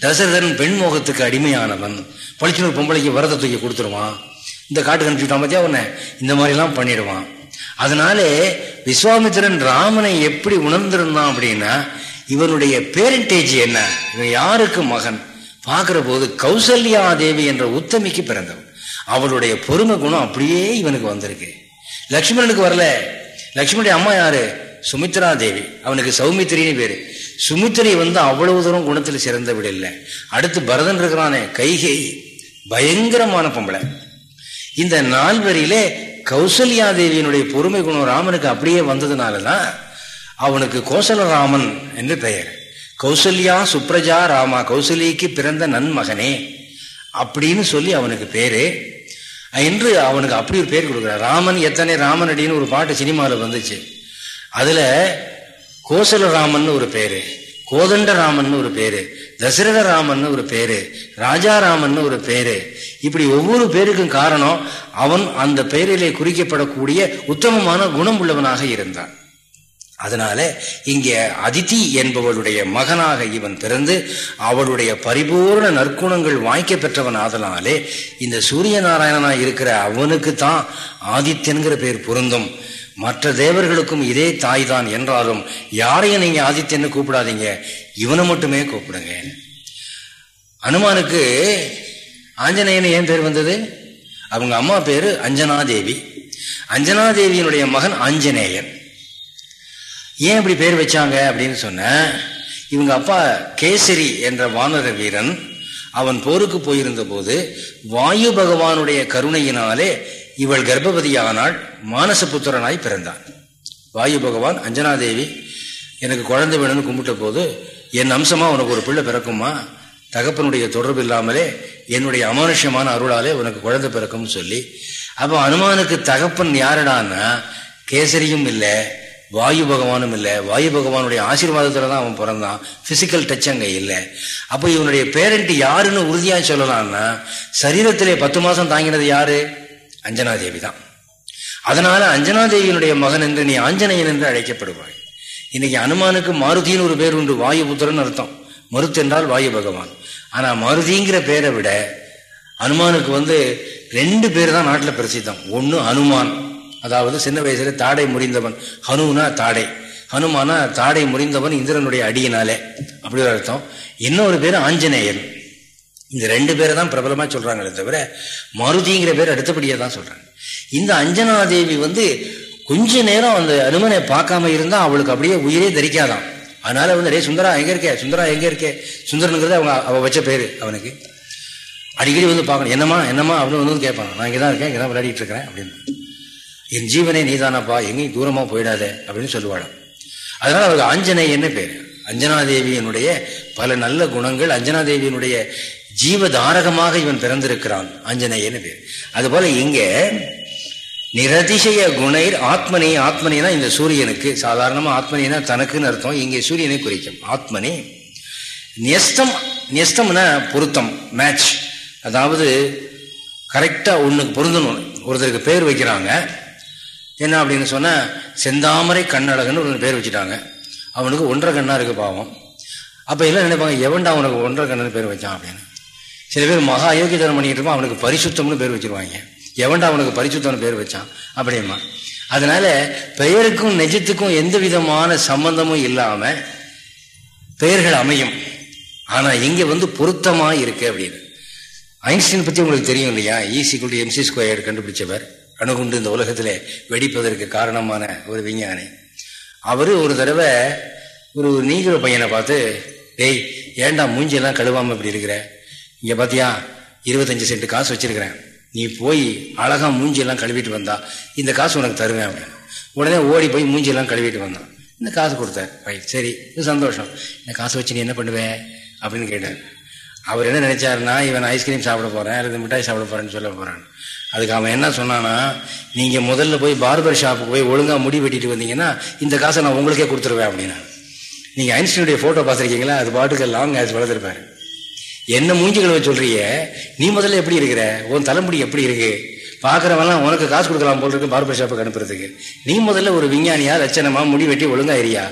தசரதன் பெண் மோகத்துக்கு அடிமையானவன். பளிச்சுனூர் பொம்பளைக்கு வரத தூக்கி கொடுத்துருவான். இந்த காட்டுக்கு அனுப்பிச்சுட்டான் பத்தியா உன்னை? இந்த மாதிரிலாம் பண்ணிடுவான். அதனாலே விஸ்வாமித்திரன் ராமனை எப்படி உணர்ந்திருந்தான் அப்படின்னா இவனுடைய பேரண்டேஜ் என்ன? இவன் யாருக்கு மகன்? பார்க்கிற போது கௌசல்யா தேவி என்ற உத்தமிக்கு பிறந்தவன். அவளுடைய பொறுமை குணம் அப்படியே இவனுக்கு வந்திருக்கு. லக்ஷ்மணனுக்கு வரல. லக்ஷ்மணுடைய அம்மா யாரு? சுமித்ரா தேவி அவனுக்கு சௌமித்திரின்னு பேரு. சுமித்திரி வந்து அவ்வளவு தூரம் குணத்தில் சிறந்த விட இல்லை அடுத்து பரதன் இருக்கிறானே கைகை. பயங்கரமான பொம்பளை. இந்த நால்வரியிலே கௌசல்யா தேவியினுடைய பொறுமை குணம் ராமனுக்கு அப்படியே வந்ததுனாலதான் அவனுக்கு கோசலராமன் என்று பெயர். கௌசல்யா சுப்ரஜா ராமா கௌசல்யக்கு பிறந்த நன்மகனே அப்படின்னு சொல்லி அவனுக்கு பேரு. என்று அவனுக்கு அப்படி ஒரு பேர் கொடுக்குறார். ராமன் எத்தனை ராமன் அடின்னு ஒரு பாட்டு சினிமாவில் வந்துச்சு. அதுல கோசலராமன் ஒரு பேரு. கோதண்டராமன் ஒரு பேரு தசரதராமன் ஒரு பேரு ராஜாராமன் ஒரு பேரு. இப்படி ஒவ்வொரு பேருக்கும் காரணம் அவன் அந்த பெயரிலே குறிக்கப்படக்கூடிய உத்தமமான குணம் உள்ளவனாக இருந்தான். அதனால இங்கே அதித்தி என்பவளுடைய மகனாக இவன் பிறந்து அவளுடைய பரிபூர்ண நற்குணங்கள் வாய்க்க பெற்றவன் ஆதலாலே இந்த சூரிய நாராயணனா இருக்கிற அவனுக்கு தான் ஆதித்யன்கிற பேர் பொருந்தும். மற்ற தேவர்களுக்கும் இதே தாய் தான் என்றாலும் யாரையும் நீங்க ஆதித்யன்னு கூப்பிடாதீங்க. இவனை மட்டுமே கூப்பிடுங்க. அனுமானுக்கு ஆஞ்சநேயன் ஏன் பேர் வந்தது? அவங்க அம்மா பேரு அஞ்சனாதேவி. அஞ்சனாதேவியினுடைய மகன் ஆஞ்சநேயன். ஏன் இப்படி பேர் வச்சாங்க அப்படின்னு சொன்ன இவங்க அப்பா கேசரி என்ற வானர வீரன் அவன் போருக்கு போயிருந்த போது வாயு பகவானுடைய கருணையினாலே இவள் கர்ப்பவதியானால் மானசபுத்திரனாய் பிறந்தான். வாயு பகவான் அஞ்சனாதேவி எனக்கு குழந்தை வேணும்னு கும்பிட்ட போது என் அம்சமா உனக்கு ஒரு பிள்ளை பிறக்குமா? தகப்பனுடைய தொடர்பு இல்லாமலே என்னுடைய அமானுஷ்யமான அருளாலே உனக்கு குழந்தை பிறக்கும்னு சொல்லி அப்போ அனுமானுக்கு தகப்பன் யாருடான்னா கேசரியும் இல்லை வாயு பகவானும் இல்லை. வாயு பகவானுடைய ஆசீர்வாதத்தில் தான் அவன் பிறந்தான். பிசிக்கல் டச் அங்கே இல்லை. அப்போ இவனுடைய பேரண்ட் யாருன்னு உறுதியாக சொல்லலாம்னா சரீரத்திலே பத்து மாதம் தாங்கினது யாரு? அஞ்சனாதேவி தான். அதனால அஞ்சனாதேவியினுடைய மகன் என்று நீ ஆஞ்சநேயன் என்று அழைக்கப்படுவாய். இன்னைக்கு அனுமானுக்கு மாருதின்னு ஒரு பேர் உண்டு வாயு புத்திரன் அர்த்தம். மருத்து என்றால் வாயு பகவான். ஆனா மருதிங்கிற பேரை விட அனுமானுக்கு வந்து ரெண்டு பேர் தான் நாட்டில் பிரசித்தம். ஒன்று அனுமான் அதாவது சின்ன வயசுல தாடை முறிந்தவன். ஹனுனா தாடை. ஹனுமானா தாடை முறிந்தவன் இந்திரனுடைய அடியினாலே. அப்படி ஒரு அர்த்தம். இன்னொரு பேர் ஆஞ்சநேயன். இந்த ரெண்டு பேரை தான் பிரபலமா சொல்றாங்களே தவிர மருதிங்கிற பேர் அடுத்தபடியே தான் சொல்றாங்க. இந்த அஞ்சனா தேவி வந்து கொஞ்ச நேரம் அந்த அனுமனை பார்க்காம இருந்தா அவளுக்கு அப்படியே உயிரே தரிக்காதான் அதனால வந்து ரே சுந்தரா எங்க இருக்கே? சுந்தரா எங்க இருக்கே? சுந்தரனுங்கிறது அவங்க அவ வச்ச பேரு அவனுக்கு. அடிக்கடி வந்து பார்க்கணும் என்னம்மா என்னம்மா? அப்படின்னு வந்து கேட்பான். நான் இங்கே தான் இருக்கேன் இங்கே தான் விளையாடிட்டு இருக்கிறேன் அப்படின்னு. என் ஜீவனே நீதானப்பா எங்கேயும் தூரமா போயிடாத அப்படின்னு சொல்லுவாளாம். அதனால அவருக்கு ஆஞ்சநேயன்னு பேர்? அஞ்சனாதேவியனுடைய பல நல்ல குணங்கள் அஞ்சனாதேவியனுடைய ஜீவதாரகமாக இவன் பிறந்திருக்கிறான். ஆஞ்சநேயன்னு பேர். அதுபோல இங்கே நிரதிசய குணைர் ஆத்மனி ஆத்மனினா இந்த சூரியனுக்கு சாதாரணமாக ஆத்மனினா தனக்குன்னு அர்த்தம் இங்கே சூரியனை குறிக்கும். ஆத்மனி நியஸ்தம் நியஸ்தம்னா பொருத்தம் மேட்ச் அதாவது கரெக்டாக ஒன்றுக்கு பொருந்தணும். ஒருத்தருக்கு பேர் வைக்கிறாங்க. என்ன அப்படின்னு சொன்னால் செந்தாமரை கண்ணழகன்னு ஒரு பேர் வச்சுட்டாங்க. அவனுக்கு ஒன்றரை கண்ணாக இருக்குது பாவம். அப்போ எல்லாம் நினைப்பாங்க எவன்டா அவனுக்கு ஒன்றரை கண்ணன் பேர் வச்சான் அப்படின்னு. சில பேர் மகா யோகிதனம் பண்ணிக்கிட்டு இருப்பான் அவனுக்கு பரிசுத்தம்னு பேர் வச்சிருவாங்க. எவன்டா அவனுக்கு பரிசுத்தவன் பேர் வச்சான்? அப்படிமா அதனால பெயருக்கும் நெஜத்துக்கும் எந்த விதமான சம்பந்தமும் இல்லாம பெயர்கள் அமையும். ஆனா இங்க வந்து பொருத்தமா இருக்கு அப்படின்னு. ஐன்ஸ்டைன் பத்தி உங்களுக்கு தெரியும் இல்லையா? ஈசிக்குள் எம்சி ஸ்கொயர் கண்டுபிடிச்சவர். அணுகுண்டு இந்த உலகத்துல வெடிப்பதற்கு காரணமான ஒரு விஞ்ஞானி. அவரு ஒரு தடவை ஒரு நீகிற பையனை பார்த்து டேய் ஏன்டா மூஞ்சியெல்லாம் கழுவாம இப்படி இருக்கிற? இங்க பாத்தியா இருபத்தஞ்சு சென்ட் காசு வச்சிருக்கிறேன். நீ போய் அழகாக மூஞ்சியெல்லாம் கழுவிட்டு வந்தா இந்த காசு உனக்கு தருவேன் அப்படின்னு உடனே ஓடி போய் மூஞ்சியெல்லாம் கழுவிட்டு வந்தான். இந்த காசு கொடுத்தார் ரைட் சரி இது சந்தோஷம். இந்த காசு வச்சு நீ என்ன பண்ணுவேன் அப்படின்னு கேட்டார். அவர் என்ன நினைச்சாருன்னா இவன் ஐஸ்கிரீம் சாப்பிட போறேன் அல்லது மிட்டாய் சாப்பிட போறேன்னு சொல்ல போறான். அதுக்கு அவன் என்ன சொன்னான்னா நீங்க முதல்ல போய் பார்பர் ஷாப்புக்கு போய் ஒழுங்கா முடி வெட்டிட்டு வந்தீங்கன்னா இந்த காசை நான் உங்களுக்கே கொடுத்துருவேன் அப்படின்னா நீங்க ஐன்ஸ்டீனுடைய போட்டோ பார்த்துருக்கீங்களா? அது பாட்டுக்கு லாங் ஆஸ் வளர்த்துருப்பாரு. என்ன மூஞ்சி கழுவ சொல்றிய நீ முதல்ல எப்படி இருக்கிற? உன் தலைமுடி எப்படி இருக்கு? பார்க்குறவெல்லாம் உனக்கு காசு கொடுக்கலாம் போல் இருக்கு பார்பர் ஷாப்புக்கு அனுப்புறதுக்கு. நீ முதல்ல ஒரு விஞ்ஞானியா லட்சணமா முடி வெட்டி ஒழுங்கா ஏரியா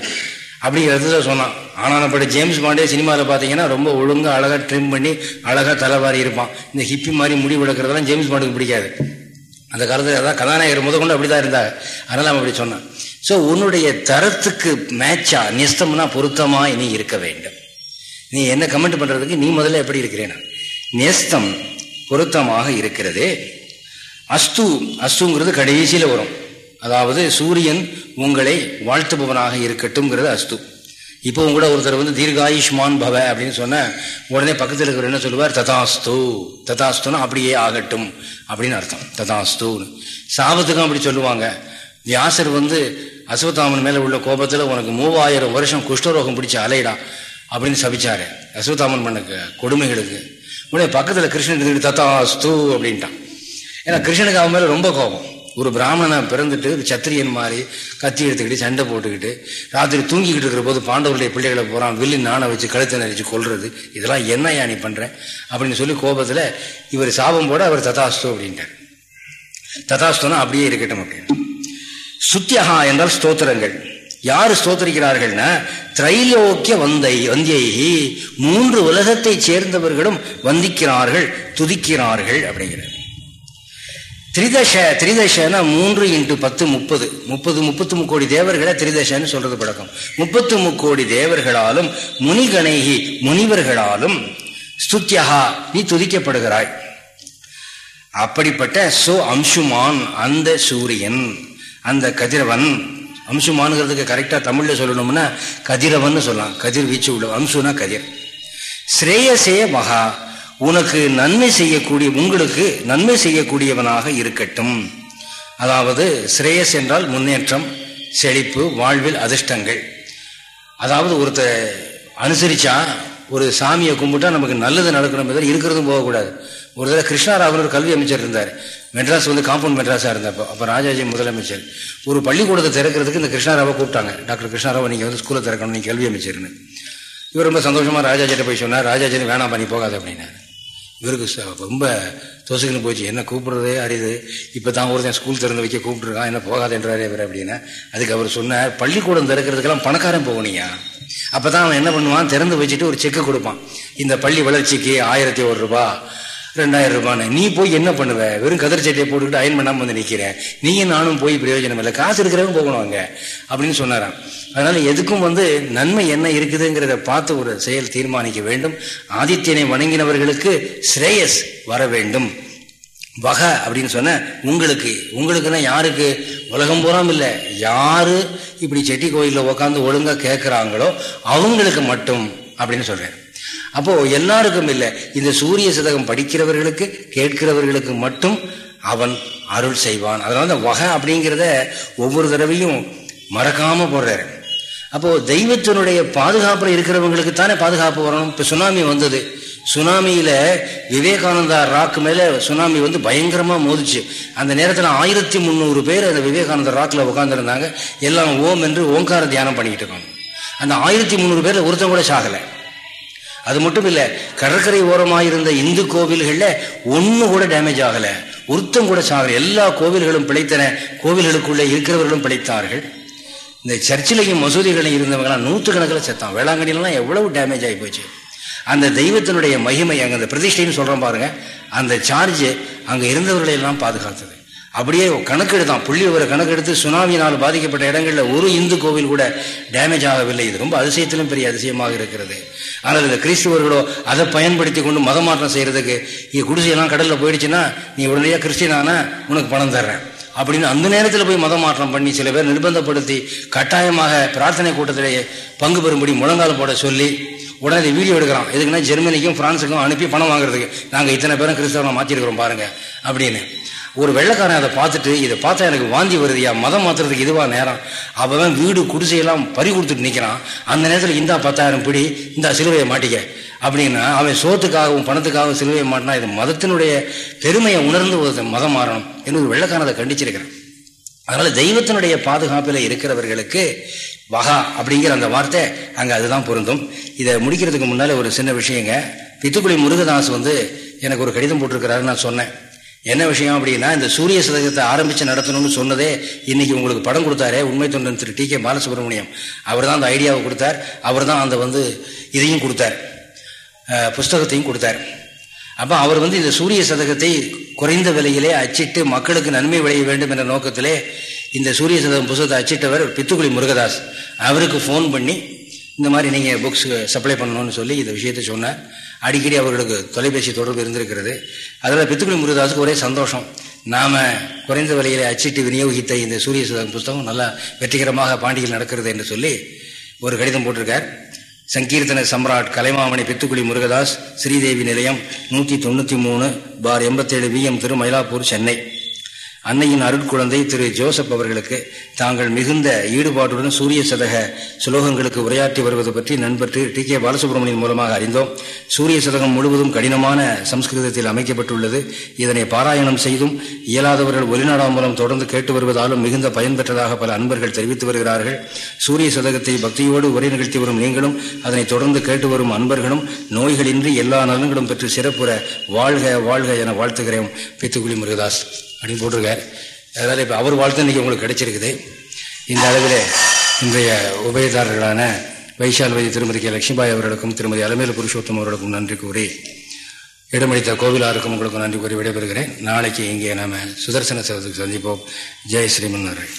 அப்படிங்கிறத சொன்னான் ஆனால் ஆனானப்பட்ட ஜேம்ஸ் பாண்டே சினிமாவில் பார்த்தீங்கன்னா ரொம்ப ஒழுங்காக அழகாக ட்ரிம் பண்ணி அழகாக தலைவாரி இருப்பான். இந்த ஹிப்பி மாதிரி முடி விளக்குறதெல்லாம் ஜேம்ஸ் பாண்டுக்கு பிடிக்காது. அந்த காலத்தில் அதான் கதாநாயகர் முத கொண்டு அப்படிதான் இருந்தாங்க. அதனால் அவன் அப்படி சொன்னான். ஸோ உன்னுடைய தரத்துக்கு மேட்சா நிஸ்தம்னா பொருத்தமாக இனி இருக்க வேண்டும். நீ என்ன கமெண்ட் பண்றதுக்கு நீ முதல்ல எப்படி இருக்கிறேன் நேஸ்தம் பொருத்தமாக இருக்கிறது. அஸ்து அஸ்துங்கிறது கடைசியில் வரும். அதாவது சூரியன் உங்களை வாழ்த்துபவனாக இருக்கட்டும்ங்கிறது அஸ்து. இப்போ உங்களோட ஒருத்தர் வந்து தீர்காயுஷ்மான் பவ அப்படின்னு சொன்ன உடனே பக்கத்தில் இருக்கிற என்ன சொல்லுவார்? ததாஸ்து. ததாஸ்துன்னா அப்படியே ஆகட்டும் அப்படின்னு அர்த்தம். ததாஸ்துன்னு. சாபத்துக்கும் அப்படி சொல்லுவாங்க. வியாசர் வந்து அஸ்வத்தாமன் மேலே உள்ள கோபத்தில் உனக்கு மூவாயிரம் வருஷம் குஷ்டரோகம் பிடிச்ச அலைடா அப்படின்னு சபிச்சாரு. அஸ்வத்தாமன் பண்ண கொடுமைகளுக்கு உடனே பக்கத்தில் கிருஷ்ணன் ததாஸ்து அப்படின்ட்டான். ஏன்னா கிருஷ்ணனுக்கு அவன் மேலே ரொம்ப கோபம். ஒரு பிராமணனை பிறந்துட்டு ஒரு சத்திரியன் மாதிரி கத்தி எடுத்துக்கிட்டு சண்டை போட்டுக்கிட்டு ராத்திரி தூங்கிக்கிட்டு இருக்கிற போது பாண்டவருடைய பிள்ளைகளை போகிறான் வில்லு நானை வச்சு கழுத்தை நெரிச்சு கொள்றது இதெல்லாம் என்ன யானி பண்ணுறேன் அப்படின்னு சொல்லி கோபத்தில் இவர் சாபம் போட அவர் ததாஸ்து அப்படின்ட்டார். ததாஸ்துனா அப்படியே இருக்கட்டும் அப்படின்னு. சுத்தியகா என்றால் ஸ்தோத்திரங்கள். யாரு ஸ்தோத்தரிக்கிறார்கள்னா திரைலோக்கிய வந்தை வந்தியை மூன்று உலகத்தை சேர்ந்தவர்களும் வந்திக்கிறார்கள் துதிக்கிறார்கள் அப்படிங்கிறது திரிதச திரிதசனா மூன்று இன்ட்டு பத்து முப்பது. முப்பது முப்பத்து முக்கோடி தேவர்களை திரிதசன்னு சொல்றது பழக்கம். முப்பத்து முக்கோடி தேவர்களாலும் முனிகணேகி முனிவர்களாலும் ஸ்துத்தியகா நீ துதிக்கப்படுகிறாய். அப்படிப்பட்ட சோ அம்சுமான் அந்த சூரியன் அந்த கதிரவன் அம்சுமானுங்கிறதுக்கு கரெக்டாக தமிழில் சொல்லணும்னா கதிரவன் சொல்லலாம். கதிர் வீச்சு உள்ள அம்சுனா கதிர். ஸ்ரேயசே மகா உனக்கு நன்மை செய்யக்கூடிய உங்களுக்கு நன்மை செய்யக்கூடியவனாக இருக்கட்டும். அதாவது ஸ்ரேயஸ் என்றால் முன்னேற்றம் செழிப்பு வாழ்வில் அதிர்ஷ்டங்கள். அதாவது ஒருத்தர் அனுசரிச்சா ஒரு சாமியை கும்பிட்டா நமக்கு நல்லது நடக்கணும் இருக்கிறதும் போகக்கூடாது. ஒரு தடவை கிருஷ்ணாராவன் ஒரு கல்வி அமைச்சர் இருந்தார். மெட்ராஸ் வந்து காம்பவுண்ட் மெட்ராஸாக இருந்தப்போ அப்போ ராஜாஜி முதலமைச்சர். ஒரு பள்ளிக்கூடத்தை திறக்கிறதுக்கு இந்த கிருஷ்ணாராவை கூப்பிட்டாங்க. டாக்டர் கிருஷ்ணாராவை நீங்கள் வந்து ஸ்கூலில் திறக்கணும் நீங்கள் கல்வி அமைச்சர்னு இவர் ரொம்ப சந்தோஷமாக ராஜாஜிட்ட போய் சொன்னார் ராஜாஜி வேணாம் பண்ணி போகாது அப்படின்னாரு. இவருக்கு ரொம்ப தோசுக்குன்னு போச்சு. என்ன கூப்பிடுறதே அறியுது இப்போ தான் ஒருத்தன் ஸ்கூல் திறந்து வைக்க கூப்பிட்டுருக்கான். என்ன போகாதுன்றாரு இவர் அப்படின்னா அதுக்கு அவர் சொன்னார் பள்ளிக்கூடம் திறக்கிறதுக்கெல்லாம் பணக்காரன் போகணியா அப்போ தான் அவன் என்ன பண்ணுவான்? திறந்து வச்சுட்டு ஒரு செக்கு கொடுப்பான். இந்த பள்ளி வளர்ச்சிக்கு ஆயிரத்தி ஒரு ரூபா. ரெண்டாயிரம் ரூபான்னு. நீ போய் என்ன பண்ணுவ? வெறும் கதர் சட்டையை போட்டுக்கிட்டு அயன் பண்ணாமல் வந்து நிற்கிறேன் நீயும் நானும் போய் பிரயோஜனம் இல்லை. காசு இருக்கிறவங்க போகணும் அங்கே. அப்படின்னு சொன்னாராம். அதனால எதுக்கும் வந்து நன்மை என்ன இருக்குதுங்கிறத பார்த்து ஒரு செயல் தீர்மானிக்க வேண்டும். ஆதித்யனை வணங்கினவர்களுக்கு ஸ்ரேயஸ் வர வேண்டும். வக அப்படின்னு சொன்ன உங்களுக்கு. உங்களுக்குன்னா யாருக்கு? உலகம் பூராம் இல்லை. யாரு இப்படி செட்டி கோயிலில் உட்காந்து ஒழுங்காக கேட்குறாங்களோ அவங்களுக்கு மட்டும் அப்படின்னு சொல்கிறேன் அப்போ எல்லாருக்கும் இல்லை. இந்த சூரிய சதகம் படிக்கிறவர்களுக்கு கேட்கிறவர்களுக்கு மட்டும் அவன் அருள் செய்வான். அதனால தான் வகை அப்படிங்கிறத ஒவ்வொரு தடவையும் மறக்காம போடுறாரு. அப்போ தெய்வத்தினுடைய பாதுகாப்புல இருக்கிறவங்களுக்கு தானே பாதுகாப்பு வரணும்? இப்ப சுனாமி வந்தது. சுனாமியில விவேகானந்தா ராக்கு மேல சுனாமி வந்து பயங்கரமா மோதிச்சு. அந்த நேரத்தில் ஆயிரத்தி முந்நூறு பேர் அந்த விவேகானந்தா ராக்ல உட்காந்துருந்தாங்க எல்லாம் ஓம் என்று ஓங்கார தியானம் பண்ணிக்கிட்டு இருக்காங்க. அந்த ஆயிரத்தி முந்நூறு பேர்ல ஒருத்தன் கூட சாகலை. அது மட்டும் இல்லை கடற்கரை ஓரமாக இருந்த இந்து கோவில்களில் ஒன்று கூட டேமேஜ் ஆகலை. ஒருத்தம் கூட சாகலை. எல்லா கோவில்களும் பிழைத்தன கோவில்களுக்குள்ளே இருக்கிறவர்களும் பிழைத்தார்கள். இந்த சர்ச்சிலையும் மசூதிகளையும் இருந்தவங்களாம் நூற்றுக்கணக்கில் செத்தான். வேளாங்கண்ணிலாம் எவ்வளவு டேமேஜ் ஆகி போச்சு. அந்த தெய்வத்தினுடைய மகிமை அங்கே அந்த பிரதிஷ்டைன்னு சொல்கிறோம் பாருங்க. அந்த சார்ஜ் அங்கே இருந்தவர்களையெல்லாம் பாதுகாத்தது. அப்படியே கணக்கெடுத்தான். புள்ளி விவர கணக்கெடுத்து சுனாமியினால் பாதிக்கப்பட்ட இடங்களில் ஒரு இந்து கோவில் கூட டேமேஜ் ஆகவில்லை. இது ரொம்ப அதிசயத்திலும் பெரிய அதிசயமாக இருக்கிறது. ஆனால் இந்த கிறிஸ்துவர்களோ அதை பயன்படுத்தி கொண்டு மதம் மாற்றம் செய்கிறதுக்கு இங்கே குடிசையெல்லாம் கடலில் போயிடுச்சுன்னா நீ உடனடியாக கிறிஸ்டினானா உனக்கு பணம் தர்றேன். அப்படின்னு அந்த நேரத்தில் போய் மதம் மாற்றம் பண்ணி சில பேர் நிர்பந்தப்படுத்தி கட்டாயமாக பிரார்த்தனை கூட்டத்திலேயே பங்கு பெறும்படி முழங்கால் போட சொல்லி உடனே வீடியோ எடுக்கிறான். எதுக்குன்னா ஜெர்மனிக்கும் பிரான்ஸுக்கும் அனுப்பி பணம் வாங்குறதுக்கு. நாங்கள் இத்தனை பேரும் கிறிஸ்தவனை மாற்றிருக்கிறோம் பாருங்கள் அப்படின்னு. ஒரு வெள்ளக்காரன் அதை பார்த்துட்டு இதை பார்த்தா எனக்கு வாந்தி வருதியா? மதம் மாத்துறதுக்கு இதுவாக நேரம்? அவன் வீடு குடிசையெல்லாம் பறி கொடுத்துட்டு நிற்கிறான் அந்த நேரத்தில் இந்தா பத்தாயிரம் பிடி இந்த சிலுவையை மாட்டிக்க. அப்படின்னா அவன் சோத்துக்காகவும் பணத்துக்காகவும் சிலுவையை மாட்டினா இது மதத்தினுடைய பெருமையை உணர்ந்து ஒரு மதம் மாறணும் என்று ஒரு வெள்ளக்காரன் அதை கண்டிச்சிருக்கிறேன். அதனால் தெய்வத்தினுடைய பாதுகாப்பில் இருக்கிறவர்களுக்கு வகா அப்படிங்கிற அந்த வார்த்தை அங்கே அதுதான் பொருந்தும். இதை முடிக்கிறதுக்கு முன்னால் ஒரு சின்ன விஷயங்க. பித்துக்குழி முருகதாஸ் வந்து எனக்கு ஒரு கடிதம் போட்டிருக்கிறாரு நான் சொன்னேன். என்ன விஷயம் அப்படின்னா இந்த சூரிய சதகத்தை ஆரம்பித்து நடத்தணும்னு சொன்னதே இன்னைக்கு உங்களுக்கு படம் கொடுத்தாரே உண்மை தொண்டன் திரு டி கே பாலசுப்ரமணியம். அவர் தான் அந்த ஐடியாவை கொடுத்தார். அவர் தான் அந்த வந்து இதையும் கொடுத்தார். புஸ்தகத்தையும் கொடுத்தார். அப்போ அவர் வந்து இந்த சூரிய சதகத்தை குறைந்த விலையிலே அச்சிட்டு மக்களுக்கு நன்மை விளைய வேண்டும் என்ற நோக்கத்திலே இந்த சூரிய சதகம் புஸ்தகத்தை அச்சிட்டவர் பித்துக்குழி முருகதாஸ். அவருக்கு ஃபோன் பண்ணி இந்த மாதிரி நீங்கள் புக்ஸ் சப்ளை பண்ணணும்னு சொல்லி இந்த விஷயத்தை சொன்னார். அடிக்கடி அவர்களுக்கு தொலைபேசி தொடர்பு இருந்திருக்கிறது. அதில் பித்துக்குடி முருகதாஸுக்கு ஒரே சந்தோஷம். நாம குறைந்த விலையில அச்சிட்டு விநியோகித்த இந்த சூரிய சுதம் புஸ்தகம் நல்லா வெற்றிகரமாக பாண்டியில் நடக்கிறது என்று சொல்லி ஒரு கடிதம் போட்டிருக்கார். சங்கீர்த்தன சம்ராட் கலைமாமணி பித்துக்குழி முருகதாஸ் ஸ்ரீதேவி நிலையம் நூற்றி தொண்ணூற்றி மூணு பார் எண்பத்தேழு விஎம் திரு மயிலாப்பூர் சென்னை. அன்னையின் அருட்குழந்தை திரு ஜோசப் அவர்களுக்கு தாங்கள் மிகுந்த ஈடுபாட்டுடன் சூரிய சதக சுலோகங்களுக்கு உரையாற்றி வருவது பற்றி நண்பர் டி கே பாலசுப்ரமணியன் மூலமாக அறிந்தோம். சூரிய சதகம் முழுவதும் கடினமான சம்ஸ்கிருதத்தில் அமைக்கப்பட்டுள்ளது. இதனை பாராயணம் செய்தும் இயலாதவர்கள் ஒலிநாடா மூலம் தொடர்ந்து கேட்டு வருவதாலும் மிகுந்த பயன் பெற்றதாக பல அன்பர்கள் தெரிவித்து வருகிறார்கள். சூரிய சதகத்தை பக்தியோடு உரை நிகழ்த்தி வரும் நீங்களும் அதனை தொடர்ந்து கேட்டு வரும் அன்பர்களும் நோய்களின்றி எல்லா நலன்களும் பெற்று சிறப்புற வாழ்க வாழ்க என வாழ்த்துகிறேன். பித்துக்குழி முருகதாஸ். அப்படின்னு போட்டிருக்கார். அதனால் இப்போ அவர் வாழ்த்து இன்றைக்கி உங்களுக்கு கிடைச்சிருக்குது. இந்த அளவில் இன்றைய உபயதாரர்களான வைஷால்வதி திருமதி கே. லட்சுமிபாய் அவர்களுக்கும் திருமதி அலமேல புருஷோத்தம் அவர்களுக்கும் நன்றி கூறி இடமளித்த கோவிலாருக்கும் உங்களுக்கும் நன்றி கூறி விடைபெறுகிறேன். நாளைக்கு இங்கே நாம் சுதர்சன சதத்துக்கு சந்திப்போம். ஜெய் ஸ்ரீமன் நாராயண்